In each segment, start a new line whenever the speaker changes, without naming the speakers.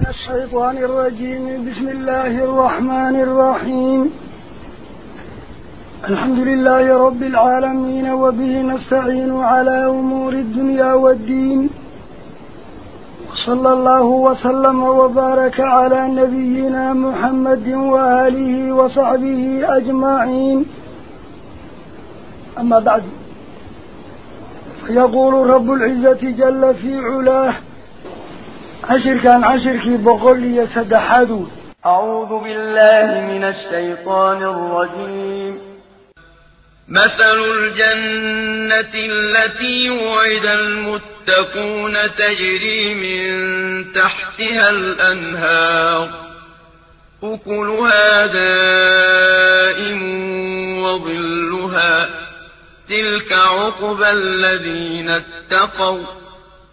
من الشيطان الرجيم. بسم الله الرحمن الرحيم. الحمد لله رب العالمين وبه نستعين على أمور الدنيا والدين. وصلى الله وسلم وبارك على نبينا محمد وآله وصحبه أجمعين. أما بعد فيقول رب العزة جل في علاه عشر كان عشر كي بقول لي سدحادو
أعوذ بالله من الشيطان الرجيم. مثل الجنة التي وعد المتقون تجري من تحتها الأنهار. أكلها دائم وظلها. تلك عقبى الذين اتقوا.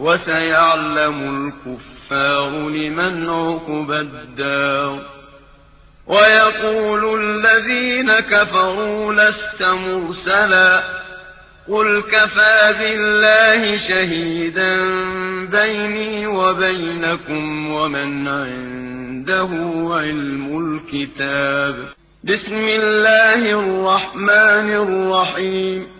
وسيعلم الكفار لمن عقب الدار. ويقول الذين كفروا لست مرسلا. قل كفى بالله شهيدا بيني وبينكم ومن عنده علم الكتاب. بسم الله الرحمن الرحيم.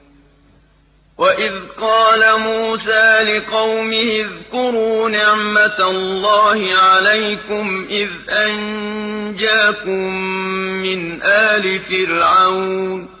وإذ قال موسى لقومه اذكروا نعمة الله عليكم إذ أنجاكم من آل فرعون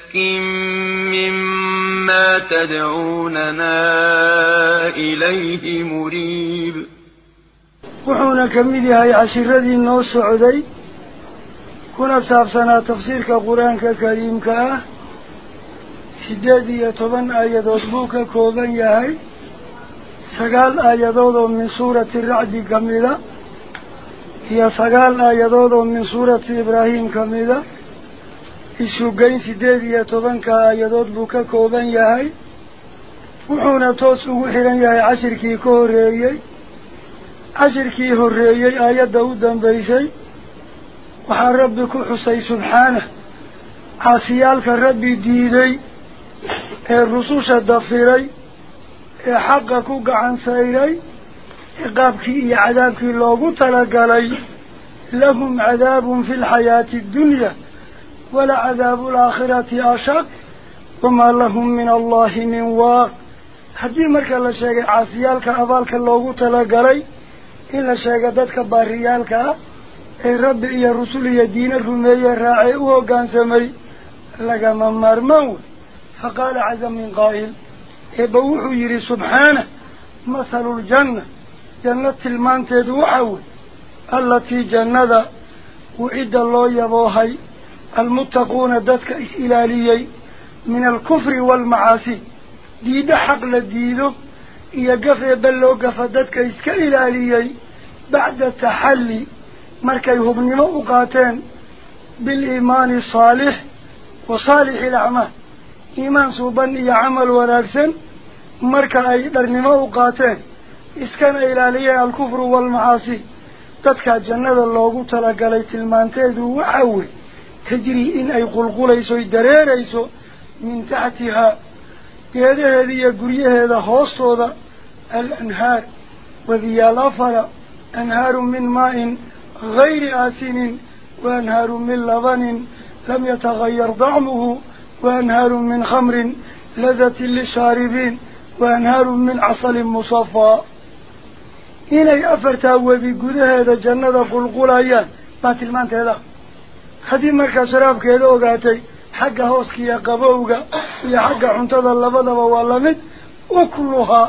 شك مما تدعوننا إليه مريب.
وحونا كميدي هاي عشر رذي النوص عدي. كنا سابسنا تفسيرك قرآن كريم سدادي يتبن آياد أسبوك كوبن يهي. سقال آياد أوضو من سورة الرعد كميدا هي سقال آياد دودو من سورة إبراهيم كميدا الشوقين سيديد يتوبان كايدود بوكا كوبان يهي وحونا توسو وحيران يهي عشر كي كوريي عشر كي هوريي آياد داودان بيسي وحان ربكو حسي سبحانه عاسيالك ربي ديدي الرسوش الدفيري حقكو قعان سيري عقابك إي عذابك اللوغو تلقالي لهم عذاب في الحياة الدنيا ولعذاب الآخرة أشق وما لهم من الله من واق. حدي مركا لشيك عاسيالك أبالك اللوغو تلقري إلا شيك ذاتك باريالك. أي رب إيا رسول إيا دين الرمي الرائع وقان سمي. لك ممار موت فقال عزم من قائل إبوح يري سبحانه مثل الجنة. جنة المانتد وحول التي جنة وعد الله يبوهي. المتقون ذاتك إسئلالي من الكفر والمعاصي. ديد حق لديده. إيا قفى بلو قفى ذاتك إسئلالي بعد تحلي مركيه ابن موقاتين بالإيمان الصالح وصالح العمى إيمان صوبان إيا عمل وراكسن مركى أيضر نموقاتين إسكن إلالي الكفر والمعاصي. ذاتك جنة اللوغو تلقى ليت المانتين. وحوه تجري إن أي قلقل إيسو الدرير إيسو من تحتها. هذا هذه يقول هذا حصو الأنهار. وذي لفر أنهار من ماء غير آسن وأنهار من لبن لم يتغير ضعمه وأنهار من خمر لذة للشاربين وأنهار من عسل مصفى. إلي أفرتا وبيقول هذا جنة قلقل أيان. ما تلمانت هذا. Iyo xagga cuntada labadaba waa lamid ukluhaa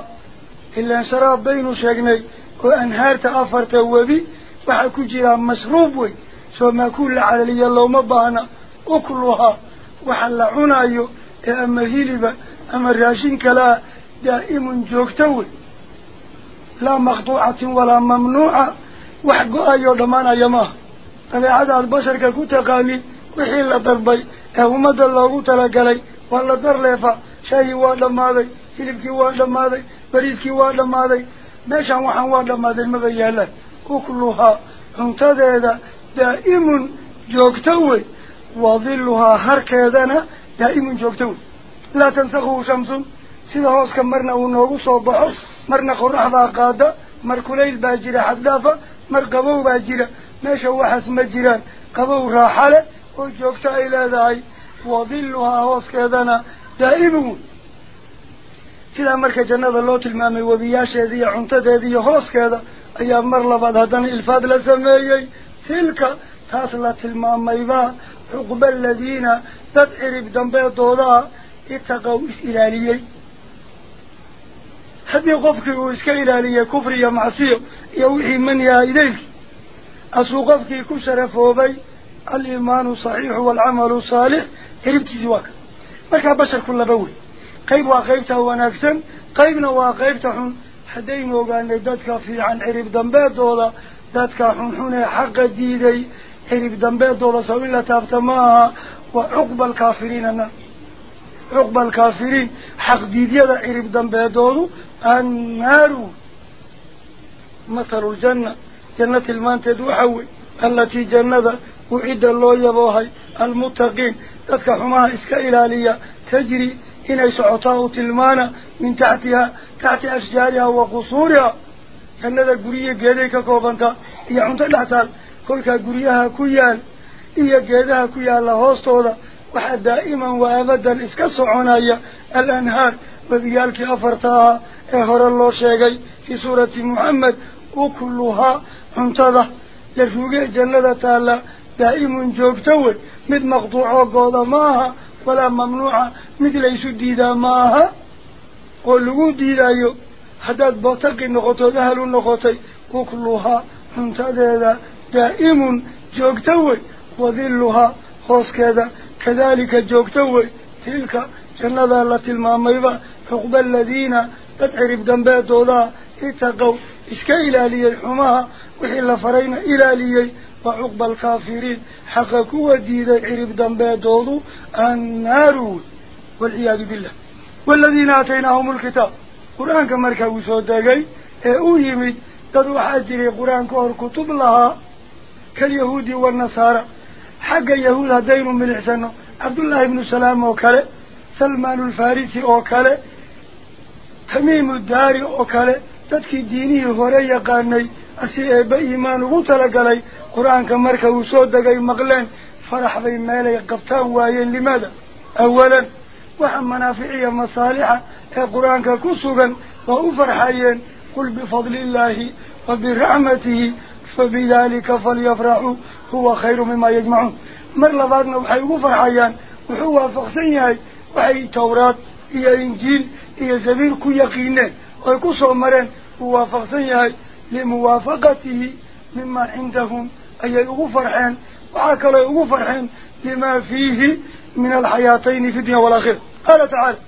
ilaan sharaab baynu sheegnay oo anhaarta afarta webi waxaa ku jiraa mashruub wey soo maakuul la calaliya looma baahna ukluhaa waxa la cunayo ee ama hiliba ama raashin kalea daa'imun joogto wey laa maqtuucatin walaa mamnuuca wax go-ayoo dhammaanaya maaha أنا عاد على البشر كقطة قامي وحين لا تربي هم هذا اللوغو تلاقي ولا ترلفا شيء واحد ما ذي فيلم كي واحد ما ذي بريز كي واحد ما ذي ماشان وحن واحد ما ذي مغيلا وكلها انتدى دائم جوكتوي وظلها هرك يدنا دائم جوكتوي. لا تنسخه شمس سيدهوس كمرنا ونوغو وبحر مرنا قرح قادة مر كليل باجرة حدافة مر قبو باجرة. مشى وحس مجران قبوا راحلة وجوكت إلى ذاي وظلها وسك ذنا دائمون. كلا مرك جنة الله تلمام وبياش هذه عنت هذه خلاص كذا أيام مر لبعض هذا إلفاد لزمي تلك تصل تلمام يبا عقب الذين تدعي بدمب الدولة اتقوا إسرائيلي هذه قفك وإسكيل عليه كفر يا معصية. يوحي من يا إليك. أسوقف كي كسر فوبي الإيمان صحيح والعمل صالح. هرب تزواك مكا بشر كل بول قيب وقيبته ونكسم قيبنا وقيبتهم حدين وقال نددك في عن عرب دنباد دولا. ذاتك حنحن حق ديدي. عرب دنباد دولا سوين لتابتماها وعقب الكافرين عقب الكافرين. حق ديدي عرب دنباد دولا. النار. مثل الجنة. جنة المانتد وحوي. التي جنة وعيد الله يبوهي المتقين. تدك حماها إسكا إلالية تجري إن يسعطاه تلمانا. من تحتها تحت أشجارها وقصورها. جنة القرية قيديك كوبانتا هي عمت الأحسال كلها قريها كيال هي قيدها كيال لهوستوضا وحد دائما وأبدا إسكا سعوناية الأنهار. وذيالك أفرتها. اهر الله شيقي في سورة محمد. وكلها انتظى لشوق جنة تالى دائم جوبتوه مد مقطوع وقوضة ماها ولا ممنوع مد ليس ديدا ماها قولوا ديدا يو حداد بطاق النغطو ذهل النغطي وكلها انتظى دائم جوبتوه وذلها خوص كذا كذلك جوبتوه تلك جنة التي الماميبة فقبل الذين تتعرف دنبات دولا اتقوا إسكا إلى ليه حماها وحي لفرين إلى لي وعقب الكافرين حقكوا ديدا عرب دنبا دولو النارون والعياذ بالله. والذين آتيناهم الكتاب قرآن كمركا وصودا قي أهيمي تدو حاجري قرآن كور كتب لها كاليهود والنصارى. حق اليهود دين من إحسان عبد الله بن سلام وكاله سلمان الفارسي وكاله تميم الداري وكاله dadkii diinihii hore yaqaanay asi eebba iimaan ugu talagalay qur-aanka marka uu soo degay maqleen farax bay meelay qabtaan waayeen limaada awalan waxa manaaficiya masaalixa ee qur-aanka ku sugan waa u farxayeen qul bifadli illaahi wa biraxmatihi fabidalika falyafraxuu huwa khayru mima yajmacuun mar labaadna waxay ugu farxayaan wuxuu waafaqsan yahay waxay tawraad iyo injiil iyo zabiir ku yaqiineen oy ku soo mareen وافقسن يهي لموافقته مما عندهم. أي يغفرحين وعاك لا يغفرحين بما فيه من الحياتين في الدنيا والآخرة. قال تعالى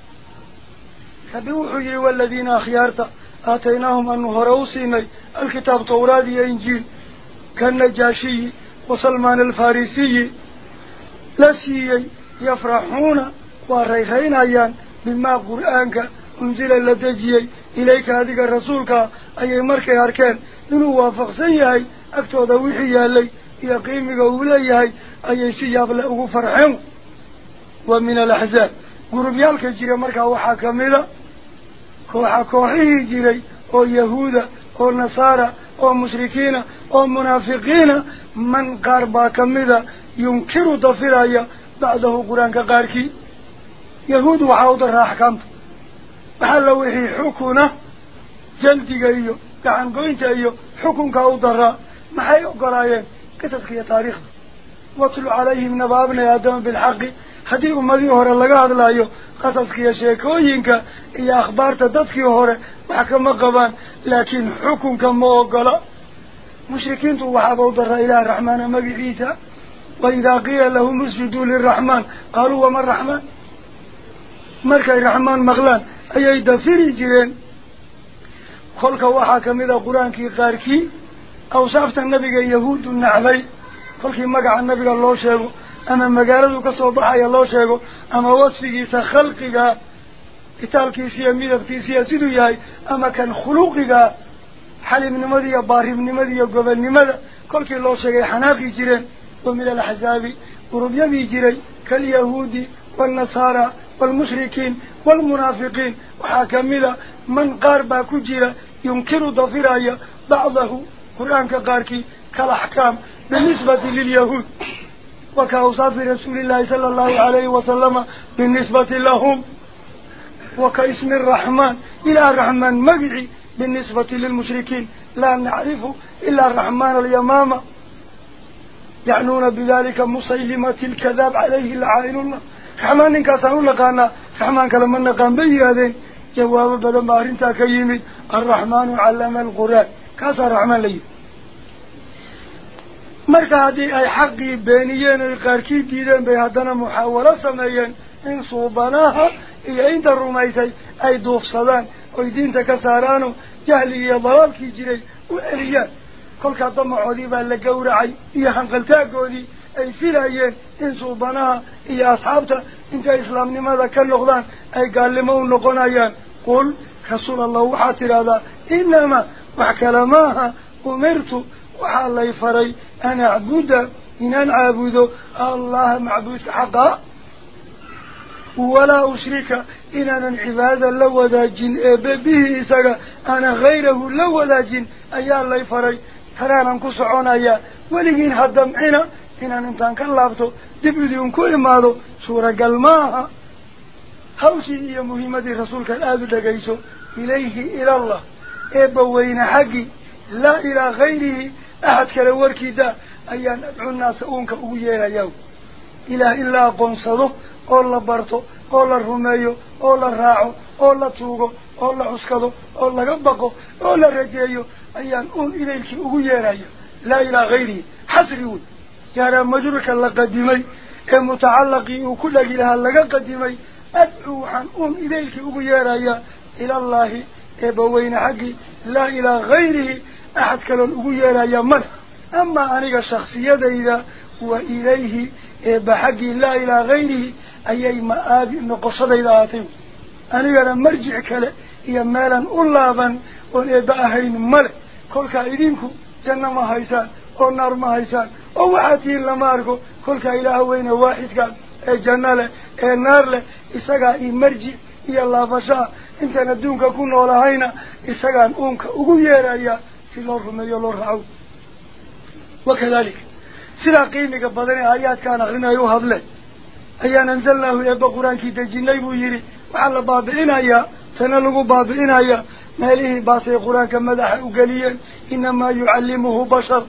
فبوحي والذين أخيارت آتيناهم أن هروسيني الكتاب طورادي إنجيل كالنجاشي وسلمان الفارسي لسيي يفرحون وريخين أيان بما قرآنك أنزل لدجيي إليك هذه الرسولك أي مركي أركان إنه وافق سيهي أكتو ذويحي يالي. يقيمك أوليهي أي سياب لأوه فرحيم ومن الأحزاب. قرم يالك جيري مركا وحا كاملة كوحا كوحيه جيري. أو يهودا أو نصارى أو مشركين أو منافقين. من قاربا كاملة ينكروا تفرايا بعده قرآن كقاركي. يهود وحاوض الرحكمت بحال وحي حكونا جندي قيو كعن قوينتا ايو حكم كاو ضرى ما حيو قرايه قتل خي تاريخ واتلو عليهم نبابنا يا دون بالحق حديق مليوهر اللقاء دلا ايو قتل خي شيكوينكا ايا أخبار تدفكي وهر محكم قبان لكن حكم كمو قلا مشركين توحابوا ضرى إلى الرحمن ما مبعيسا وإذا قيل لهم اسجدوا للرحمن قالوا وما الرحمن مركي الرحمن مغلان ayay dafiri jireen kolka waxaa kamid a qur-aankii qaarkii awsaafta nabiga yahuuddu nacday kolkii magaca nabiga loo sheego ama magaaladu kasoo baxaya loo sheego ama wasfigiisa khalqiga itaalkiisiiyo midabkiisiiyo siduu yahay ama kan khuluqiga xalibnimada iyo baaribnimada iyo gobonnimada kolkii loo sheegay xanaaqi jireen wa min alaxzaabi gurubyadii jiray kaalyahuudi والنصارى والمشركين والمنافقين وحاكم وحاكملا من قارب كجيرا ينكر ضفرايا بعضه قرآن كقاركي كالأحكام بالنسبة لليهود وكأوصاف رسول الله صلى الله عليه وسلم بالنسبة لهم وكاسم الرحمن إلى الرحمن مبعي بالنسبة للمشركين لا نعرف إلا الرحمن اليمامة يعنون بذلك مسيلمة الكذاب عليه العائلون رحمن إنك سأقول لك أنا رحمن كلام أنا قام بي هذا جواب بدل ما أرنت كيم الرحمن علم القرآن كسر رحمن لي مرك هذه أي حق بينيان القاركي ديدان بهذا محاولة سمايا إن صوبناها إي أنت الرميسي أي دوف صدان ويدين تكسارانو جهلي ضلال كي جري وإليان كل كاتم عذيبا لقورعي إيهان قلتاكولي أي فيلايين إن صوبنا يا أصحابته إنت إسلام لماذا كان لغضان أي قال لما أنقنا أيان قل رسول الله حاتر هذا إنما وحكلماها أمرت وحالا يفري أنا عبودة إن أنا عبودة الله معبود حقا ولا أشرك إن أنا عبادة لو ذا به إساقا أنا غيره لو ذا جن أيان لا يفري ترى أنا كسعون أيان ولكن حدام عنا inaan intaan ka laabto dib idinku imaado suuragal maaha hawshii iyo muhiimadii rasuulkan aada u dhegayso ilayhi ilallah eebba weyne xaggii laa ilaa hayrihi axad kale warkiida ayaan adcu naasa uunka ugu yeerayaa ilaah in la aqoonsado oo la barto oo la rumeeyo oo la raaco oo la tuugo oo la cuskado oo laga baqo oo la rajeeyo ayaan uun idaylkii ugu yeeraya laa ilaa hayrihi xasri wey jaaraa majruurka la qadimay ee mutacallaqii uu ku dhagi lahaa laga qadimay adcu waxaan uun idaylkii ugu yeerayaa ilallaahi eebbaweyne xaggii laa ilaa hayrihi axad kaloon ugu yeerayaa male amaa aniga shaksiyadayda wa ilayhi eebba xaggii laa ilaa hayrihi ayay ma-aabi noqoshadayda ahaatay anigana marjic kale iyo meelan u laaban oon ma haysaan oo naar ma haysaan oo waxaad tihiin lama arko kolkaa ilaaha weyne waaxidkaan ee janno leh ee naar leh isagaa io marjic iyo laabashaa intaan adduunka ku noolahayna isagaan uunka ugu yeerayaa si loo rumeeyo loo raaco wakadalika sidaa qiimiga badan ee aayaadkaan akrinayo u hadle ayaan anzalnaahu eebba qur-aankii dejinay buu yidhi waxaa la baabi'inayaa tana lagu baabi'inayaa meelihii baasay qur-aanka madaxa u geliyeen inamaa yucallimuhu bashar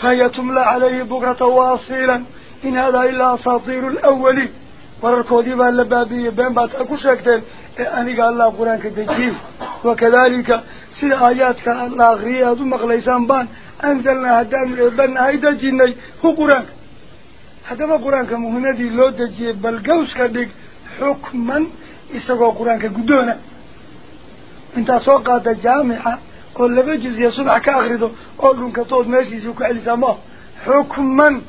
فيتملى عليه بكرة واصيلا. إن هذا إلا أساطير الأولي ورالكودي باللبابي بين باتاكو شكتل إيه، أني قال الله قرآن كدجيه وكذلك سيد آياتك الله غرية مغليسان بان. أنزلنا هدان بان هيدا جيني. هو قرآن. هذا ما قرآن كمهنة دي لو دجيه بل قوس كدك حكما. إساقو قرآن كدونا انت سوقات جامعة. قل بجز يا صبح كأغرده أقول كطود ماشي زوك على زمان حكما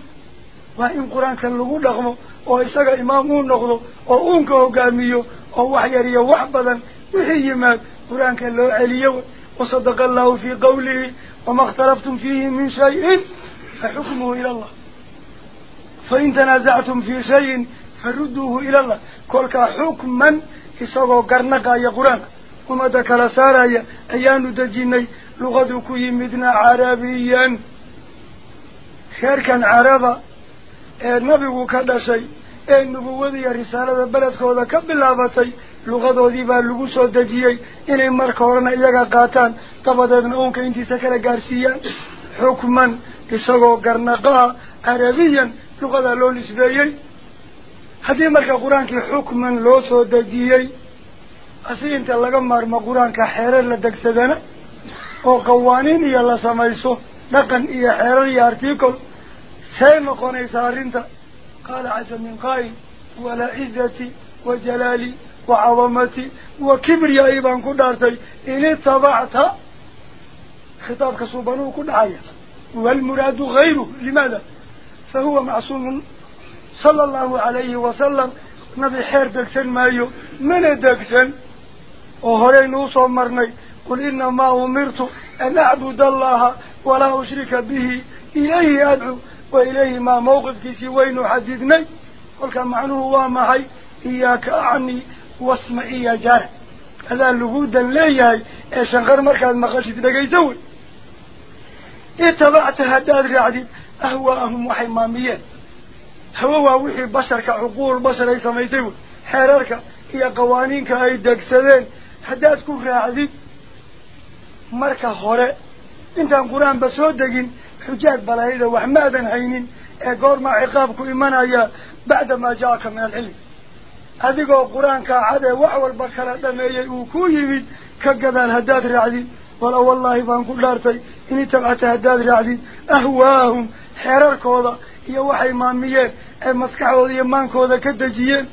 وإن قرآن كان لقول رغمه وإساق إمامون نقضه وأنك وقاميه ووحياري وحبدا وهي مات. قرآن كان له عليه وصدق الله في قوله. وما اختلفتم فيه من شيء. فحكمه إلى الله. فإن تنازعتم في شيء فردوه إلى الله. كلك حكما إساق وقرنقا يا قرآنك dejinay luqadu ku yimidna carabiyan reerkan caraba ee nabigu ka dhashay ee nubuwada iyo risaalada beledkooda ka bilaabatay luqadoodii baa lagu soo dejiyey inay marka horena iyaga qaataan dabadeedna uunka intiisa kala gaarsiiyaan xukman isagoo garnaqaa carabiyan luqadaa loo nisbeeyey haddii marka qur-aankii xukman loo soo dejiyey qawaaniin iyo la samayso dhaqan iyo xeerar iyo articol see noqonaysa arrinta qaala casa min qaa'il walaa cizati wa jalaali wa cadamati wa kibriyaai baan ku dhaartay in itabacta khitaabka suubanuu ku dhacaya والمراد غيره لماذا فهو معصوم صلى الله عليه وسلم نبي وهرين نوصو مرني قل إنما أمرت أن أعبد الله ولا أشرك به إليه أدعو وإليه ما موقف كيسي وين حددني قل كان معنوه وامحي إياك أعني واسمع إيا جار هذا اللغودا ليهي إيشان غير مركز مقاشد لقي زوي اتبعت هداد رعدي أهواءهم وحماميين هو وحي بشر كعقول بشر أي سميتين حرارك هي قوانينك أي دكسدين هداد كفر عديد مركة خورة انتان قرآن بسودقين حجات بلايدة وحمادا حينين اقار ما عقابكو ايمانا ايا بعد ما جاءك من العلم هذيقو قرآن كاعدة وعوال بكرة لما يأوكو يميد كقدان هداد رعديد ولا والله فانقول لارتي اني تبعت هداد رعديد اهواهم حرار كوضا يا وحي ماميه المسكحه ودي مانكوده كدجيه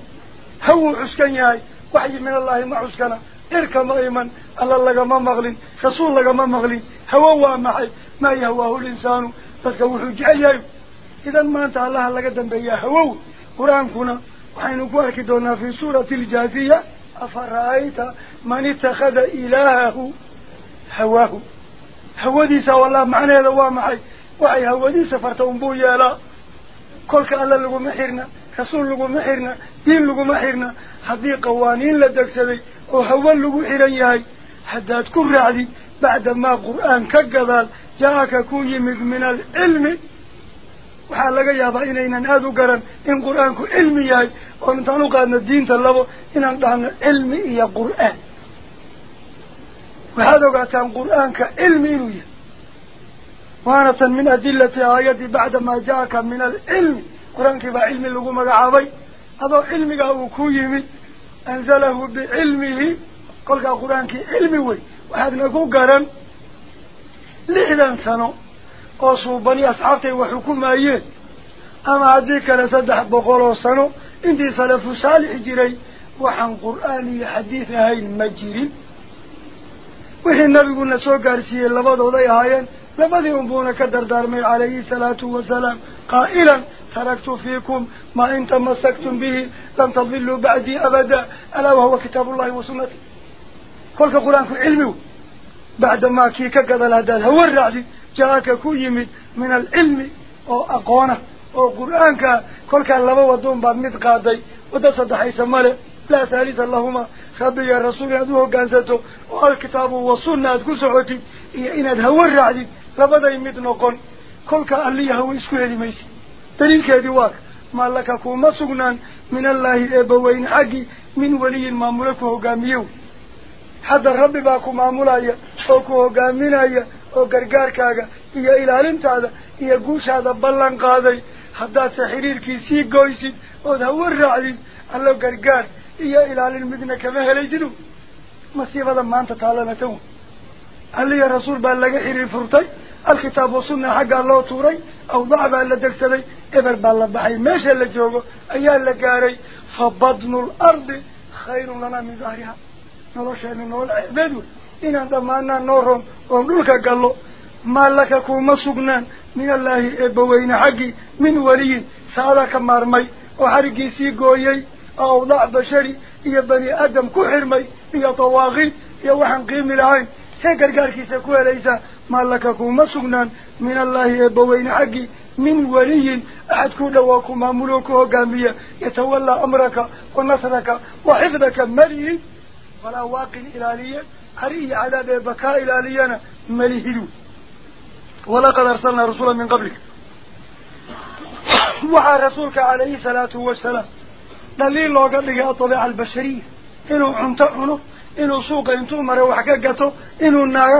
هو عسكنياي وحي من الله ما عسكنا إركا مغيمن الله لغا ما مغلين خصول لغا ما مغلين هووا معي ما يهواه الإنسان فتكوحوا جعيه. إذا ما أنت الله لغا دنبيا هوو قرآن كنا وحين وحينكوا أكدونا في سورة الجاذية أفرأيت من اتخذ إلهه؟ هواه. هو ديسا الله معنى هوا معي. وعي هو ديسا فرتنبو يالا. كلك الله لغو محرنا خصول لغو محرنا دين لغو محرنا هذه قوانين لدك سبي. وحولوا إلي هاي حتى تكون رعدي بعدما قرآن كقبال جاءك كوي من العلم وحالك يا أنا إن هذا قرآن إن قرآنك علمي هاي ومن قادنا الدين تلبو إن أنتهم علمي يا قرآن وهذا قادنا قرآنك علمي لي وأنا من أدلة آياتي بعدما جاءك من العلم قرآنك بأعلم اللقومة عضي هذا علمي قادنا كوي من أنزله بعلمه. قل قرآن كي علمي وحد نقول قرن. لحدان سنو. قصوا بني أسعفتي وحكومة أيه أما عديك لسدح بقرار سنو. إنتي صلف صالح جري وحن قرآن حديث هاي المجري وحن نبي قلنا سوكار سيه اللبادة وضي هايان. لماذا ينبون كدردار من عليه الصلاة والسلام؟ قائلا تركت فيكم ما إن تمسكتم به لن تظلوا بعدي أبدا. ألا وهو كتاب الله وسنتي كل قرآن في علمه بعدما كيك قدل هذا هو الرعدي جاءك كيم من العلم. أو أقوانا أو قرآن كل كلمة ودون بعد مثقادي ودسد حيث ماله لا ثالثا لهما خبي الرسول يدوه قنزته. والكتاب والسنة. تكون سعوتي إيه إنه هو الرعد hawa raacdid labaday mid noqon kolka alliya hawa isku heli maysid daliilkeedii waaka maa laka kuuma sugnaan min allaahi eebbaweyne xaggii min weliyin maamule ku hogaamiye hadda rabbi baa ku maamulaya oo ku hogaaminaya oo gargaarkaaga iyo ilaalintaada iyo guushaada ballan qaaday haddaadse xiriirkii sii goysid ood hawa raacdid allo gargaar iyo ilaalin midna kama helaysid masiibada maanta taalana tan wey alliya rasuul baa laga xiriir furtay alkitaab wa sunna xaggaa loo tuuray awdac baa la degsaday eber baa la baxay meesha la joogo ayaa la gaaray fa badnu lardi khayrun lanaa min dahriha nolosheenu nool ceebeed wey inaan dhammaanaan noo ron oon dhulka gallo maa laka kuuma sugnaan min allaahi eebbaweyne xaggii min weliyin saada ka maarmay oo xariggiisii gooyey oo awdaac هكذا يقول ليس ما لككم مسغنان من الله يبوين حقي من ولي أحد كل وكما ملوكه قامية يتولى أمرك ونصرك وحفظك مليه ولا واقع إلالية حري على بكاء إلاليانا مليه دو ولا قد أرسلنا رسولا من قبلك. وحى رسولك عليه سلاة والسلام. دليل الله قبلك أطبع البشرية إنه عمتعنه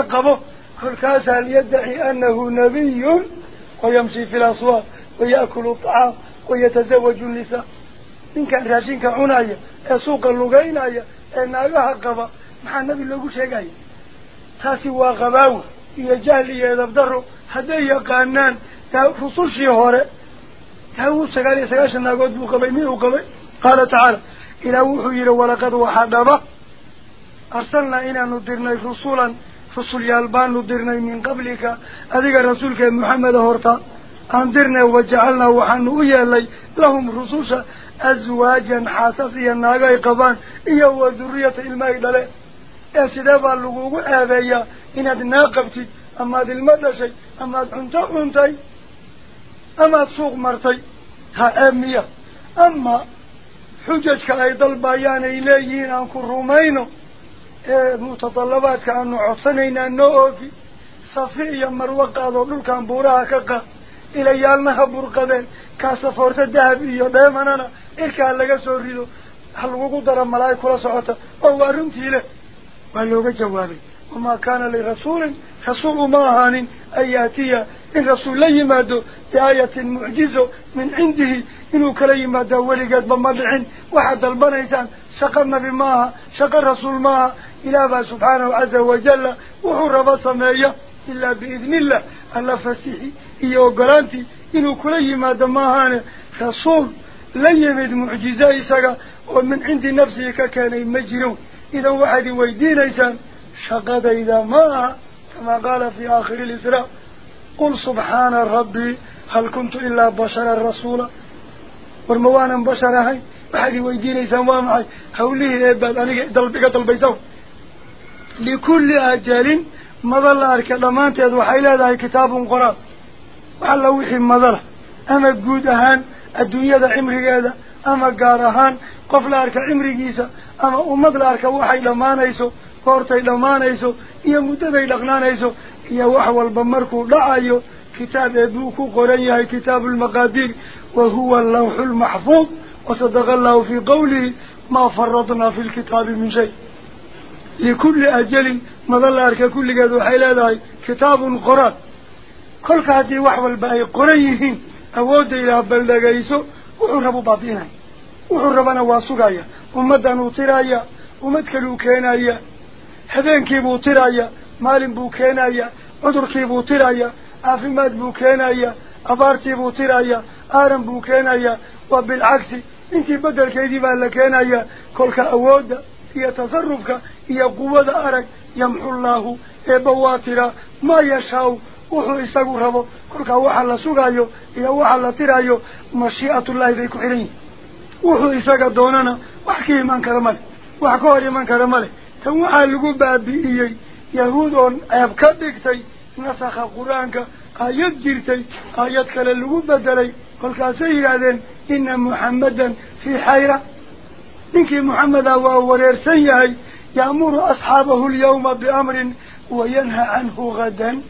qabo kolkaasaa liyaddaci anahu nabiyun wayamshi fi laswaaq waya'kulu acaam wayatazawaju nnisaa ninkan raashinka cunaya ee suuqa lugeynaya ee naagaha qaba maxaa nabi loogu sheegaya taasi waa qabaawi iyo jahli iyo edabdaro hadday yaqaanaan rusushii hore daawuud sagaal iyo sagaashan naagood buu qabay miyuu qabay qaala tacaala ilaah wuxuu yidhi walaqad waxaa dhaba aan dirnay wajacalnaa waxaanu u yeelnay lahum rususha aswaajan xaasas iyo naago ay qabaan iyo wa duriyata ilma ay dhale ee sidee baa lagugu ceebeeyaa inaad naa qabtid amaad ilmo dhashay amaad cunto cuntay amaad suuq martay ha ceeb miya ama xujajka ay dalbayaan ay leeyihiin aan ku rumayno ee متطلبات كأنه عطسنين النوفي صفية مروقة ذلك كان بوراكك إلى يالنها برقدين كاسفورت الدهبية دائما أنا إلك أهل لك سوريدو. هل وقدر الملايك ولا صحوطة أو أرمتي له وقالوا جوابي وما كان لرسول. رسول ماهان أن يأتي إن رسول لي مادو دعاية معجزة من عنده. إنه كلي مادو ولقد بمضعين. وحد البنيسان. شق النبي ماها شق الرسول ماها. إله سبحانه عز وجل وحر بصمية إلا بإذن الله. ألا فسيحي إيه وقرانتي إنه كلي ما دماهانه. خصوه لن يمد معجزة إساقة ومن عند نفسه كان يمجرون إذا واحد ويدين إسان شقد إذا ما كما قال في آخر الإسراء. قل سبحان ربي هل كنت إلا بشر الرسول؟ ورموانا بشرهي واحد ويدين إسان وامعي. حوليه إبال إيه أنا دلبك دلبيسوه لكل أجل مظل أرك لمانت يدو حيلا ذا كتاب قرآن. وعلى وحي مظل أما قودهان الدنيا ذا عمري هذا. أما قارهان قفل أرك عمري جيسا. أما أمضل أرك وحي لمان يسو قرطي لمان يسو مدة متذي لغنان يسو إيا وحوال لا لعايو. كتاب أبوكو قرآن يهي كتاب المقادير. وهو اللوح المحفوظ. وصدق الله في قوله ما فرضنا في الكتاب من شيء. Kolka haddii wax walba ay qoran yihiin awoodda ilaah baldhagayso wuxuu rabu baabi'inaya wuxuu rabana waa sugaya ummaddan uu tiraya ummad kaluu keenaya habeenkiibuu tiraya maalin buu keenaya cudurkiibuu tiraya caafimaad buu keenaya abaartiibuu tiraya aaran buu keenaya waa bilcagsi intii beddelkeedii baa la keenaya kolka awoodda iyo tasarufka rabo kolkaa waxa la sugayo iyo waxa la tirayo mashiicatullaahi bay ku xihan yihin wuxuu isaga doonana wax ka iman kara male wax ka hor iman kara male tan waxaa lagu baabi'iyey yahuud oon ceeb ka dhigtay nasakha qur-aanka aayad jirtay aayad kale lagu bedelay kolkaasay yidhaahdeen ina muxammadan fii xayra ninkii muxameda waa wareersan yahay يأمر أصحابه اليوم بأمر وينهى عنه غدا.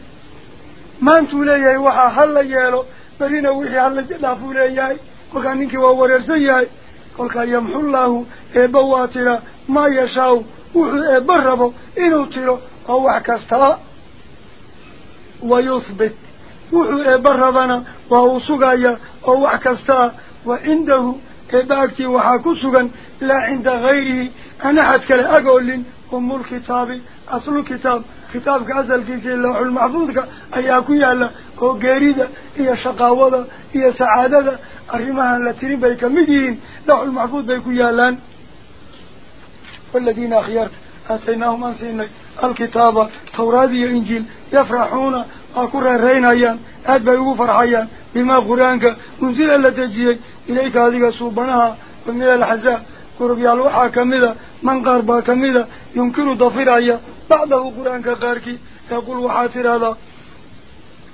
ما انتو ليهي وحا حلا يالو. برين ويحي حلا جلافو ليهي وكان انك وورسيهي قلقا يمحو الله إباواتنا ما يشاو. وحي إبربو. إنو تيرو. أو وحكاستا ويثبت. وحي إبربنا. وهو سقايا أو وحكاستا وعنده إباكتي وحاكسوغا لا عند غيره أنا أقول لأقول هم الكتاب أصل الكتاب كتابك أزل كيسي الله المحفوظك أياكو يالا هو قريدة هي شقاوة هي سعادة أرمها لتري بيك مدين لوح المحفوظ بيكو يالا والذين أخيرت أتيناهم أنسينا الكتاب تورادي إنجيل يفرحون أكرر رينايا أدبا يوفر حيا بما قرانك منزل الذي إليك هذه صوبناها ومن الحزاء كرب يالوحا كميدا من غربا كميدا يمكن ضفير أيها بعده قرآن كغاركي يقول وحاتر هذا.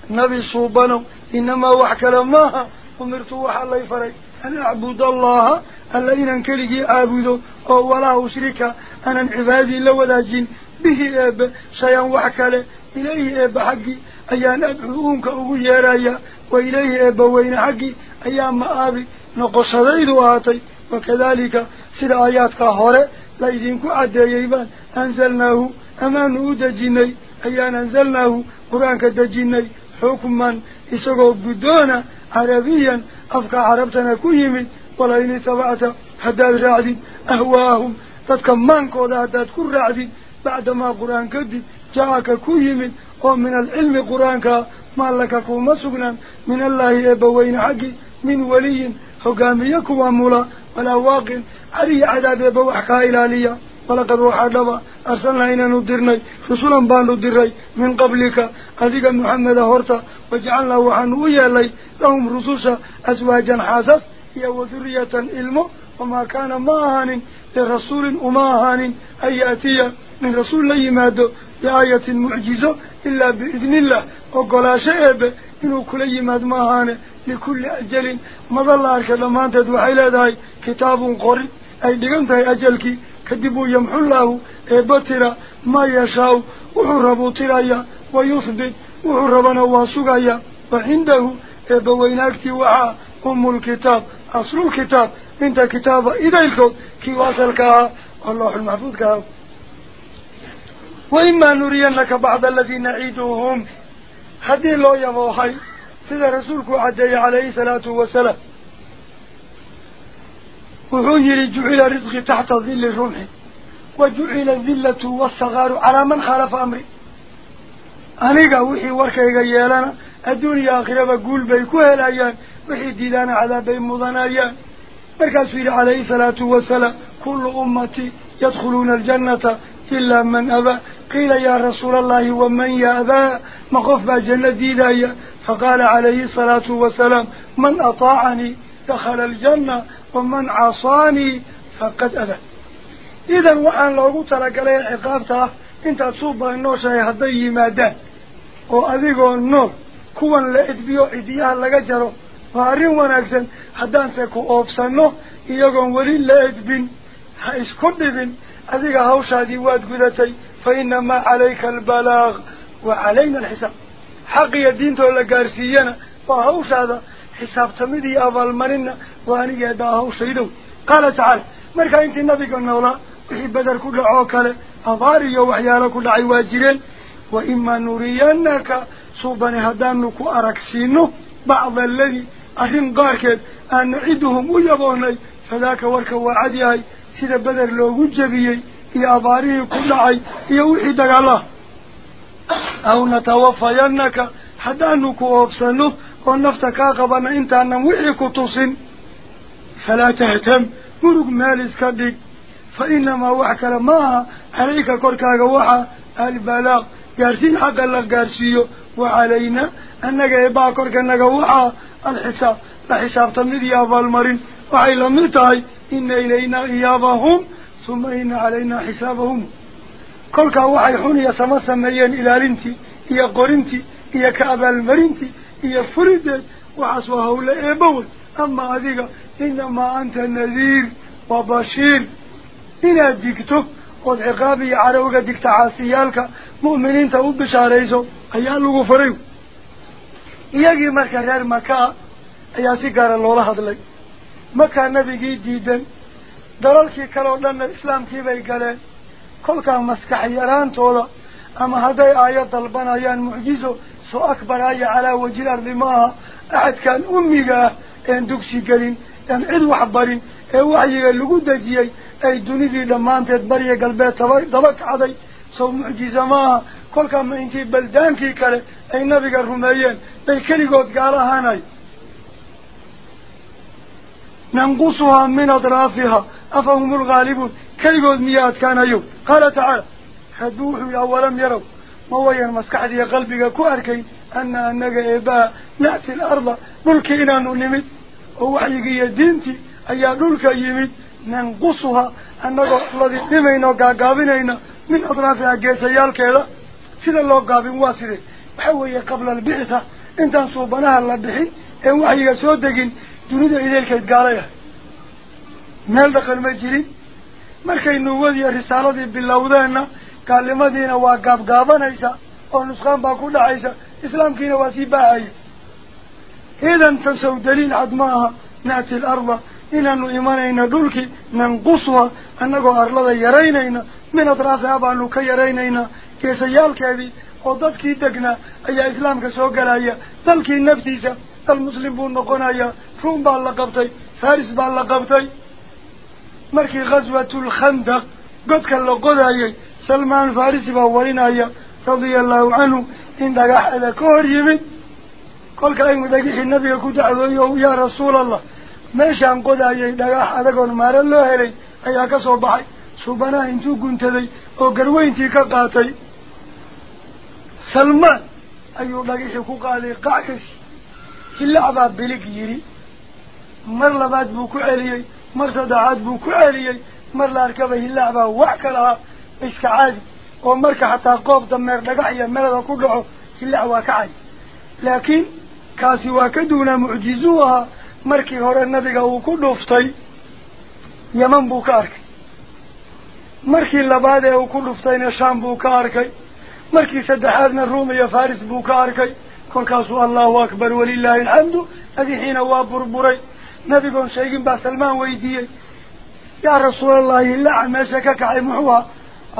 نبي صوبنا إنما وحك لماها أمرت وحا الله فري أن أعبد الله. الذي أنكره أعبده. أو ولا أشرك. أن عبادي لو لا جن. به أب. سينوحك له إليه أب حقي. أيان أدعوهم كأبو ياريا وإليه أب وين حقي. أيام مآبي نقصدين آتي وكذلك سر آيات قهرة لإذنك عديبان أنزلناه أمان أدجيني أي أن أنزلناه قرآنك دجيني حكما إسقو بدون عربيا. أفقى عربتنا كيمي ولا إني تبعت حدا الرعد أهواهم. تتكمانك ولا هداتك الرعد بعدما قرآنك دي جاءك كيمي ومن العلم قرآنك ما لك كوما سبنا من الله يبوين حقي من ولي حكاميك وامولا ولا واق علي عذاب بوحكا إلى ليا ولقد وحده أرسلنا إنا ندرنا رسولا بان ندرنا من قبلك. أذيك محمد هورتا وجعلنا وحن ويالي لهم رسوسا أسواجا حاسف هي وذرية إلم. وما كان ماهان لرسول أماهان أن يأتي من رسول ليماده بآية معجزة. إلا بإذن الله. وقلا شئبه إنه كل يمد ماهان لكل أجل مظل أركا لما تدو حيلا داي كتاب قري أي لغنت هاي أجلك كدبو يمحو الله إبترا ما يشاو وحربو ترايا ويثبت وحربنا واسوغايا. وعنده إبوين أكتي أم الكتاب أصل الكتاب. إنت كتاب إذا الكتاب كي واسلك الله المحفوظ كهو وإما نرينك بعض الذين نعيدهم هذه لا يموحي سيد رسولك عدي عليه الصلاة والسلام وهو يرجع إلى رزق تحت ظل الرمح وجعل الذلة والصغار على من خالف أمري أنيقى وحي وركيقى يالانا الدنيا آخرة بقول بيكوها الأيان وحي ديدان على بين مضانا أيان مركز فيه عليه الصلاة والسلام كل أمتي يدخلون الجنة إلا من أبى. قيل يا رسول الله ومن يا أبى مخف جنة ديدايا فقال عليه الصلاة والسلام من أطاعني دخل الجنة ومن عصاني فقد أبى إذا وعن لو قلت ترك لي عقابته إنت تصوب النوشة يهضي مادان وأذيقه النور كوان لقيت بيو عديها لقجره وارين وناكسن حدان سيكو أوبسنو إيقون ولي لقيت بن حيث كل بن أذيك هوشا دي واد قدتي فإنما عليك البلاغ وعلينا الحساب. حقي الدين تولى قارسيانا فهوشا ذا حساب تميدي أفال مرنة وانيا دا هوشا يدو قال تعالى مركا انت النبي قلنا ولا وحي بدر كل عوكال أضاري يوحيا لكل عواجرين وإما نريانك صوبان هدانك أركسينه بعض الذي أهم قاركت أن عدهم ويبوني فذاك ورك وعديه iyo wixii dagaalaha aw natawafayannaka haddaanu ku oobsano oo nafta kaa qabana intaanan wixii ku tusin falaa tahtam murug meel iska dhig fa inamaa wax kale ma aha calayka korkaaga waxaa albalaaq gaarsiin xaqa la gaarsiiyo wa calayna annaga eebaa korkanaga waxaa alxisaab la xisaabtamid iyo abaalmarin waxay lamid tahay xisaabahum kolkaa waxay xun iyo sama sameeyeen ilaalintii iyo qorintii iyo ka abaalmarintii iyo furideed waxaas waa hawle eebbawey ama adiga inamaa anta nadiir wa bashiir inaad digto ood ciqaab iyo carowga digta caasiyaalka mu'miniinta u bishaarayso ayaa lagu faray iyagii marka reer makaa ayaa si gaara loola hadlay makaa nabigii diidan dalalkii kale oo dhanna islaamkii bay galeen kolkaa maskax yaraantooda ama hadday aayad dalbanayaan mucjizo soo akbar aya calaa wajhi ardi maaha axadkan ummiga ah een dugsi gelin een cid wax barin ee waxyiga lagu dejiyey ay dunidii dhammaanteed bariya galbeed taba daba kacday sow mucjiza maaha kolkaa ma intii baldaankii kale ay nabiga rumeeyeen bay keligood gaal ahaanay min adraafiha afa hum lgaalibuun keligood miyaa adkaanayo qaala tacaala hadduu wuxuu yidhi awalam yarow ma wayan maskaxdiiyo qalbiga ku arkayn ana anaga eebaa na'ti alarda dhulkii inaanu nimid oo waxyigii iyo diintii ayaa dhulka yimid nanqusuhaa annagoo ladii dhimayno gaagaabinayna min adraafiha geesayaalkeeda sida loo gaabin waa sidee waxa weeye qabla ah dhaqan ma jirin markay nuwadiiyo risaaladii bilowdeenna gaalnimadiina waa gaabgaabanaysa oo nusqaan baa ku dhacaysa islaamkiina waa sii baahaya idan tasow daliil cad ma aha na'ti alarda inaanu imanayna dhulkii nanqusuha annagoo arlada yaraynayna min adraafiha baanu ka yaraynaynaa geesayaalkeedii oo dadkii degnaa ayaa islaamka soo galaya dalkii naftiisa dal muslim buu noqonayaa la qabtay faris baa la qabtay markii ghaswatulkhandaq godka la qodayay salmaan farisi baa warinaya radia allahu canhu in dhagax ada ka hor yimid kolka aynu dhagixii nabiga ku dacdooyo yaa rasuulallah meeshaan qodayay dhagax adagoon maaro loo helay ayaa ka soo baxay suubanaha intuu guntaday oo garweyntii ka qaatay salmaan ayuu dhagixii ku qaaday qac kasi hilac baa bilig yidhi مر لباد بو كعليي مر صدعات بو كعليي مر لاركبه هلا با وعك لها إشك عادي ومرك حتى قوب دمير دقعي مرد كله هلا وكعي لكن كاسي واكدونا معجزوها مركي هورا النبي قهو كله فطي يمن بو كارك مركي لباد يهو كله فطينا شام بو كاركي مركي صدحاتنا الرومي يا فارس بو كاركي كون كاسو الله أكبر ولله الحمد هذه حين وابر بري nabigoon sheegin baa salmaan weydiiyey yaa rasuulallahi hilaca meesha ka kacay muxuu ahaa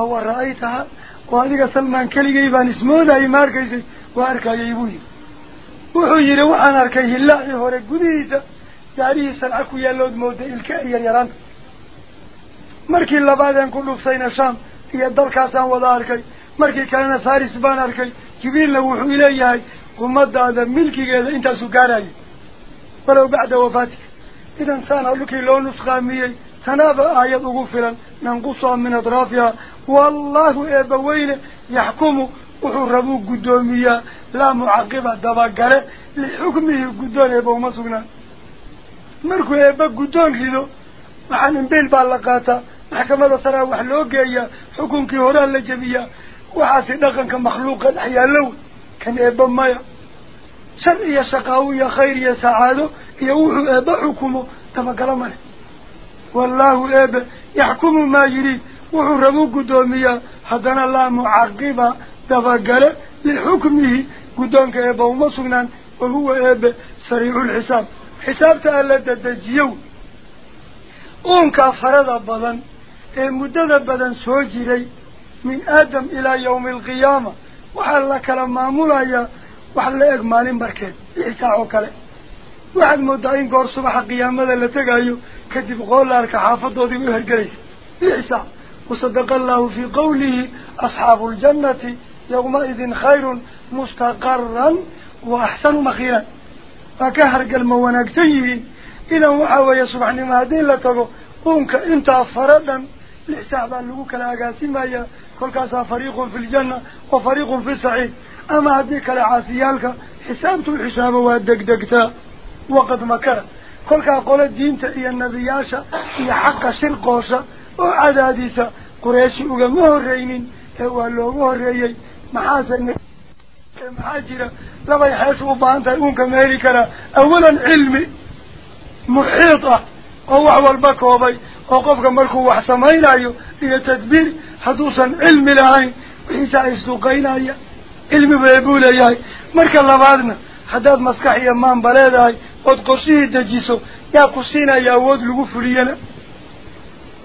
awa ra-aytaha oo adiga salmaan keligay baan ismoodayay ma arkaysay waa arkayay buu yidhi wuxuu yidhi waxaan arkay hilaacii hore gudihiisa daarihii sanca ku yaallood mooda ilka yar yaraanta markii labaadeen ku dhuftayna shaam iyo dalkaasaan wada arkay markii kalena faris baan arkay jibriilna wuxuu ileeyahay ummadaada milkigeeda intaasuu gaarayay walow bacda wafaatika nanqusuha min atraafiha wallahu eebbaweyne yaxkumu wuxuu rabuu guddoomiyaa laa mucaqiba dabagale lixukmihi guddoon eebba uma sugnaan markuu eebba guddoon rido waxaan imbiil baa la qaataa maxkamada saraa wax loo geeyaa xukunkii horaa la jebiyaa waxaasi dhaqanka makhluuqa dhex yaallow kan eebba maya شر يا شقاو يا خير يا سعادو يوحو أبا حكمه تما قلمان والله أبا يحكم ما يريد. وحو ربو قدومي حدنا الله معقبا دفا قال لحكمه قدومك أبا ومصنان وهو أب سريع الحساب. حساب تألا تدجيو. أون كافرد أبدا إيه مدد أبدا سوجي لي من آدم إلى يوم القيامة. وحال لك لما مولايا واحد لا يجمعين بركات يحتاجوا كله واحد مدعين قار صباح قيام هذا اللي تجايو كتب قول لك حافظ ودي بهرجيس يحسا وصدق الله في قوله أصحاب الجنة يومئذ خير مستقرا وأحسن مخيرا فكهرج الموناك سيبين إلى وحاوية سبحانه ما دين لتقو قومك انت أفردا لحسابا لقوك الأقاسي مايا كلك فريق في الجنة وفريق في السعيد أما هذيك العاسيالك حسابت الحساب وهدك دكتا وقد مكر كلك أقول الدين تأي النبي ياشا يحق شرقوشا وعد هذه قريش أغا مهرين هو اللو مهرين محاسا محاجرة. لما يحاسوا بانتا أمك مهريكا أولا علمي محيطة. هو هو البكوبي. وقفك ملكو وحسامين أيو إلى تدبير حدوثا علمي لهاي. حساء السوقين أيو cilmi bee buu leeyahay marka labaadna haddaad maskax iyo maanba leedahay ood qorshihii dejiso yaa ku siinaya awood lagu fuliyana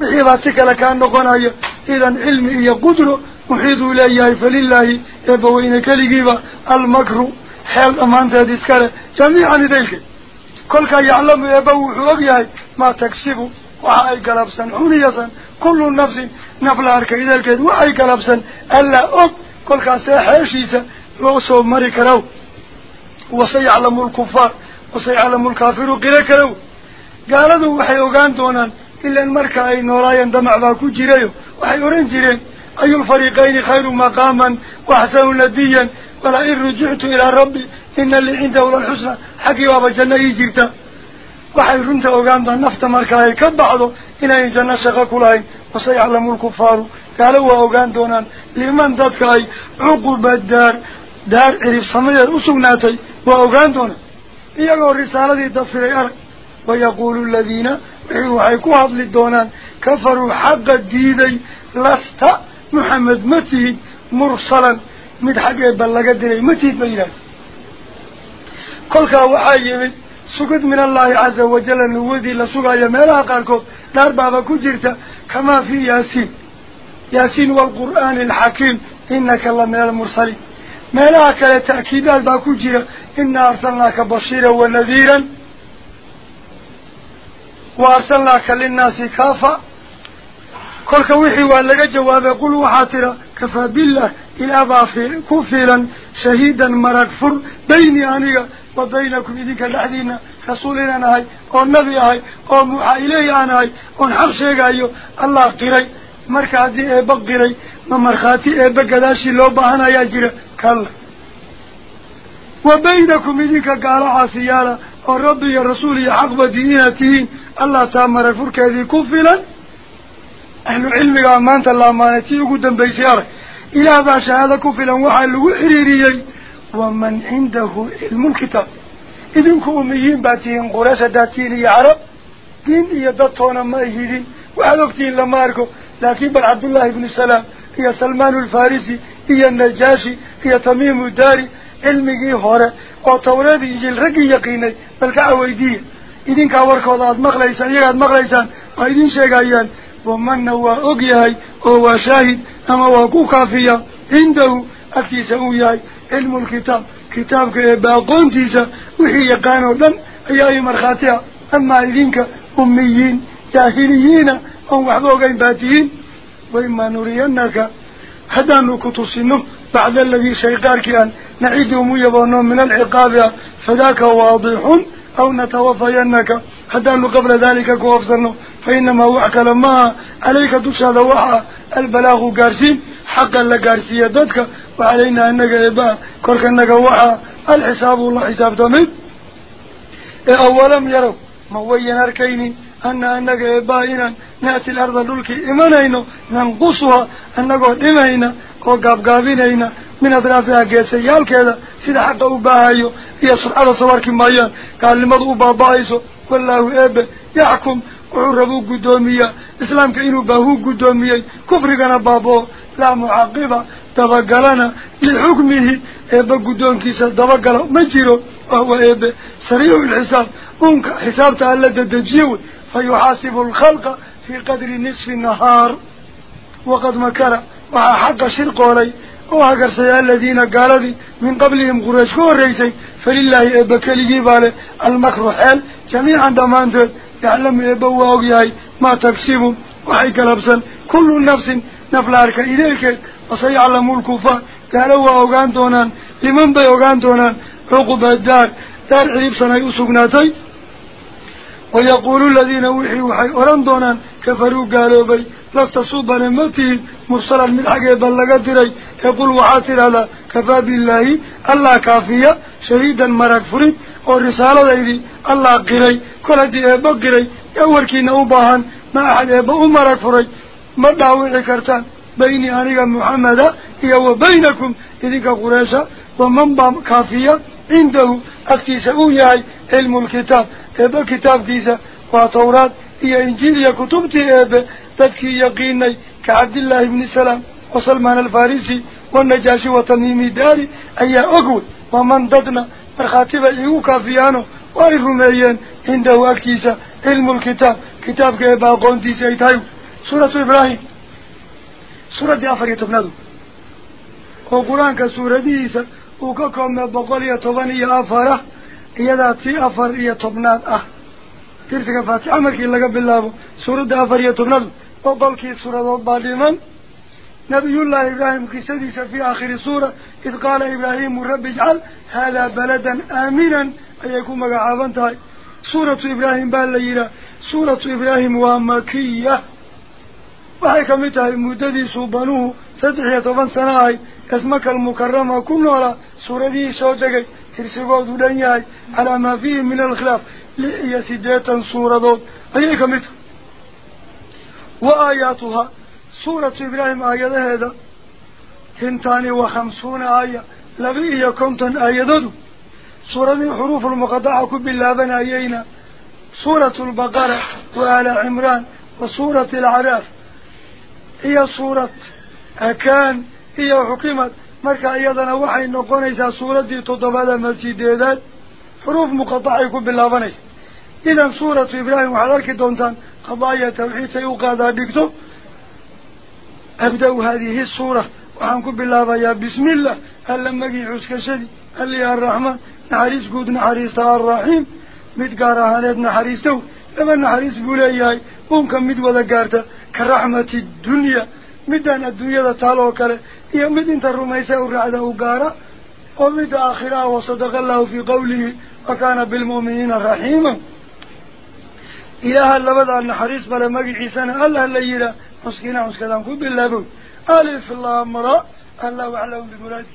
wixii baa si kale kaa noqonaya idan cilmi iyo qudro muxiiduu leeyahay falilaahi eebbaweyne keligiiba almakru xeel dhammaanteed iskale jamiican idaylka kolkaa yaclamu eebba wuxuu og yahay maa tagsibu waxa ay galabsan xuniyasan kullu nafsin naf la arkay idaylkeed waxay galabsan allaa og wasayaclamu lkufaar wasayaclamu lkaafiru qilo kalow gaaladu waxay ogaan doonaan ilan marka ay noolaayeen damac baa ku jirayo waxay oran jireen ayu lfariiqayni khayru maqaaman waaxsanu nadiyan wala in rujictu ilaa rabbi ina lii cindahu lalxusna xaggii baaba janno ii jirta waxay runta ogaan doon nafta marka ay ka baxdo inayn janno shaqo ku lahayn wasayaclamu lkufaaru dadka ay cuquba daar daar cirib samadeed usugnaatay waa ogaan doonaan iyagoo risaaladii dafiray arag wayaquulu aladiina wixii waxay ku hadli doonaan kafaruu xaqa diiday lasta محمد متهد مرسلا مد حقيبا لقى دلي متهد بينات كل وحايمد سجد من الله عز وجل نودي لسوغا يميلها قاركو دار بابا كجرتا كما في ياسين ياسين والقرآن الحكيم إنك الله من المرسلين. ميلها كلا تأكيدات باكو جيرا إنا أرسلناك بشيرا ونذيرا. وأرسلناك للناس كافة. كل كويحي ولا جواب يقول وحاترة كفى بالله إلى بافي كفيلا شهيدا مركفر بيني أنيق وبينكم إذنك الحدين رسولنا نهي والنبي هاي إليه أنا ونحق شيء أيو الله قري. مركاتي إيبا قري ومرخاتي إيبا قداشي لو بهنا يجري كلا وبينكم إذنك قال عاسيالا وربي الرسول حق بدينتين الله تامر فرك هذه كفلا أهل العلم أمانة الله أمانتي وقدم بيسيارك إلى هذا شهادة كفلا وحل وحريريي ومن عنده علم الكتاب. إذن كأميين باتين قراسة داتين يا عرب. دين يدطون ما يهيدين وعلوكتين لما أركو لكن بل عبد الله بن السلام هي سلمان الفارسي هي النجاشي هي تميم الداري علمي هورا وطورادي يجيل رقي يقيني بل كعويدية إذن كاوركو ذات مغليسان يغاد مغليسان وإذن شيقايان. ومن هو أقياي هو شاهد أما هو كافية. عنده أكيس أوياي علم الكتاب. كتابك جاهليين أو وحبوغين باتيين وإما نرينك حتى نكتصنه بعد الذي شيقارك أن نعيدهم يبونهم من العقاب. فذاك واضح أو نتوفينك حتى قبل ذلك كوفصنه فإنما وحك لما عليك هذا وحى البلاغ قارسين. حقا لقارسية يددك وعلينا أنك إباء كورك أنك وحى الحساب الله حساب دميد أولم يروا موين أركيني أن أنك إبائنا نأتي الأرض للك إيمانينا ننقصها أنك إيمانينا وقابقابينينا من أطرافها قيسيال كذا سيدا حقا أباهايو هي سرعة صوارك مايان. قال لماذا أبابايسو والله إبا يحكم وعربو قدومية. إسلام كإنو باهو قدومية. كفر كان بابو لا معاقبة. دبقلنا لحكمه إبا قدوم كيسا دبقل مجيرو وهو إبا سريع الحساب. أنك حساب تألد الدجيو فيحاسب الخلق في قدر نصف النهار. وقد مكر وحق شرق علي وهكر سيا الذين قالوا من قبلهم قريش كوريسي فلله إبا كالي باله المكر حال جميعا دمانتو يعلم يبوا وياي ما تكسب وحي كلبسا. كل نفس نفلارك إليك. وسيعلم الكفار. قالوا أوغان دونان. لمن بي أوغان عقب الدار. دار عريب سنة يسقناتي ويقول الذين وحي وحي دونان كفروا قالوا بي لست صوبا نمتهم مرسلا من حقه بلغ دري يقول وحاتر على كفى بالله الله كافية شهيدا مرق فريد والرسالة ذي الله قري كل هدي إبا قري يوركين أوباهن ما أحد إبا أمرك فري. ما دعوه كرتان بيني أنيق محمد هي وبينكم إذنك قريشة ومن كافية عنده أكتيس أوياي علم الكتاب. إبا كتاب كيسا وطورات هي إنجيل يا كتبتي إبا تذكي يقيني كعبد الله بن سلام وسلمان الفارسي والنجاشي وتميمي داري أي أقول ومن ضدنا مرخاتب إيو كافيانو وارفميين عنده أكتيسا علم سورة سورة دي إيادا تي أفر يتبناد أه ترسك فاتح عمركي لغا بالله سورة دي أفر يتبنادو وقال سورة الضاليمان نبي الله إبراهيم قصديس في آخر سورة إذ قال إبراهيم رب اجعل هذا بلدا آمنا أن يكون مقعابا سورة إبراهيم بالليلة سورة إبراهيم ومكية وحي كمتها مددي صوبانوه ترسقوا دولانياي على ما فيه من الخلاف. لئي سديتا سورة دول أي كمتها وآياتها. سورة إبراهيم آيات هذا. تنتاني وخمسون آية. لبئي كنتن آيات سورة الحروف المقطعة كباللابن آيينا. سورة البقرة وآل عمران وسورة العراف. هي سورة أكان. هي حكمت مركا أيضا وحي نقونيسا سورة دي تضبادة مسيدات حروف مقطعة كباللابن إذا سورة إبراهيم وحلالك دونتان قضايا توحيد سيوقاذا بكتب أبدأ هذه السورة وعنكم بالله يا بسم الله هل لما عسك شدي هل يا الرحمن نحريس قود نحريس الرحيم متقارا هالد نحريسه laba naxariis buu leeyahay uunka mid wada gaarta ka raxmati dunya. Midaan adduunyada taal oo kale يمد انت الرميساء الرعد وقارا ومد آخرا وصدق الله في قوله وكان بالمؤمنين رحيما. إله ألا بدع النحريس بلا مجعي سنة الله اللي يلا مسكينا مسكينا كن بالله بو. ألف الله أمرا الله أعلم بمراد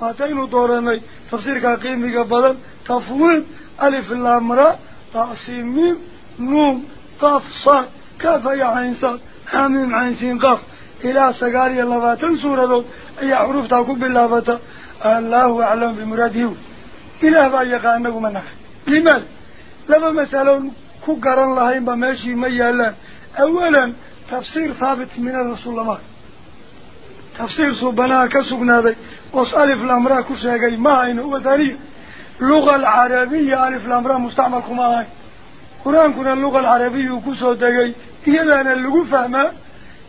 واتين دورمي تفسير كاقيم بيقى بدل تفويض ألف الله أمرا تأسيم ميم نوم. قف صار كافة يا عين صار حميم عين سين قف. إلى سجاري الله يلفات سورة أي حروف تقوب اللفات الله أعلم بمراده. إلى بايق أنه منح لماذا؟ لما مثلا كقر الله ماشي ما ميالا أولا تفسير ثابت من الرسول الله. تفسير سبنا كسبنا ذي وصالف الأمراء كسيقين ما هين هو ثاني لغة العربية ألف الأمراء مستعملكم ما هين قرآن كنا اللغة العربية كسو تقين إذا أنا اللغة فهمها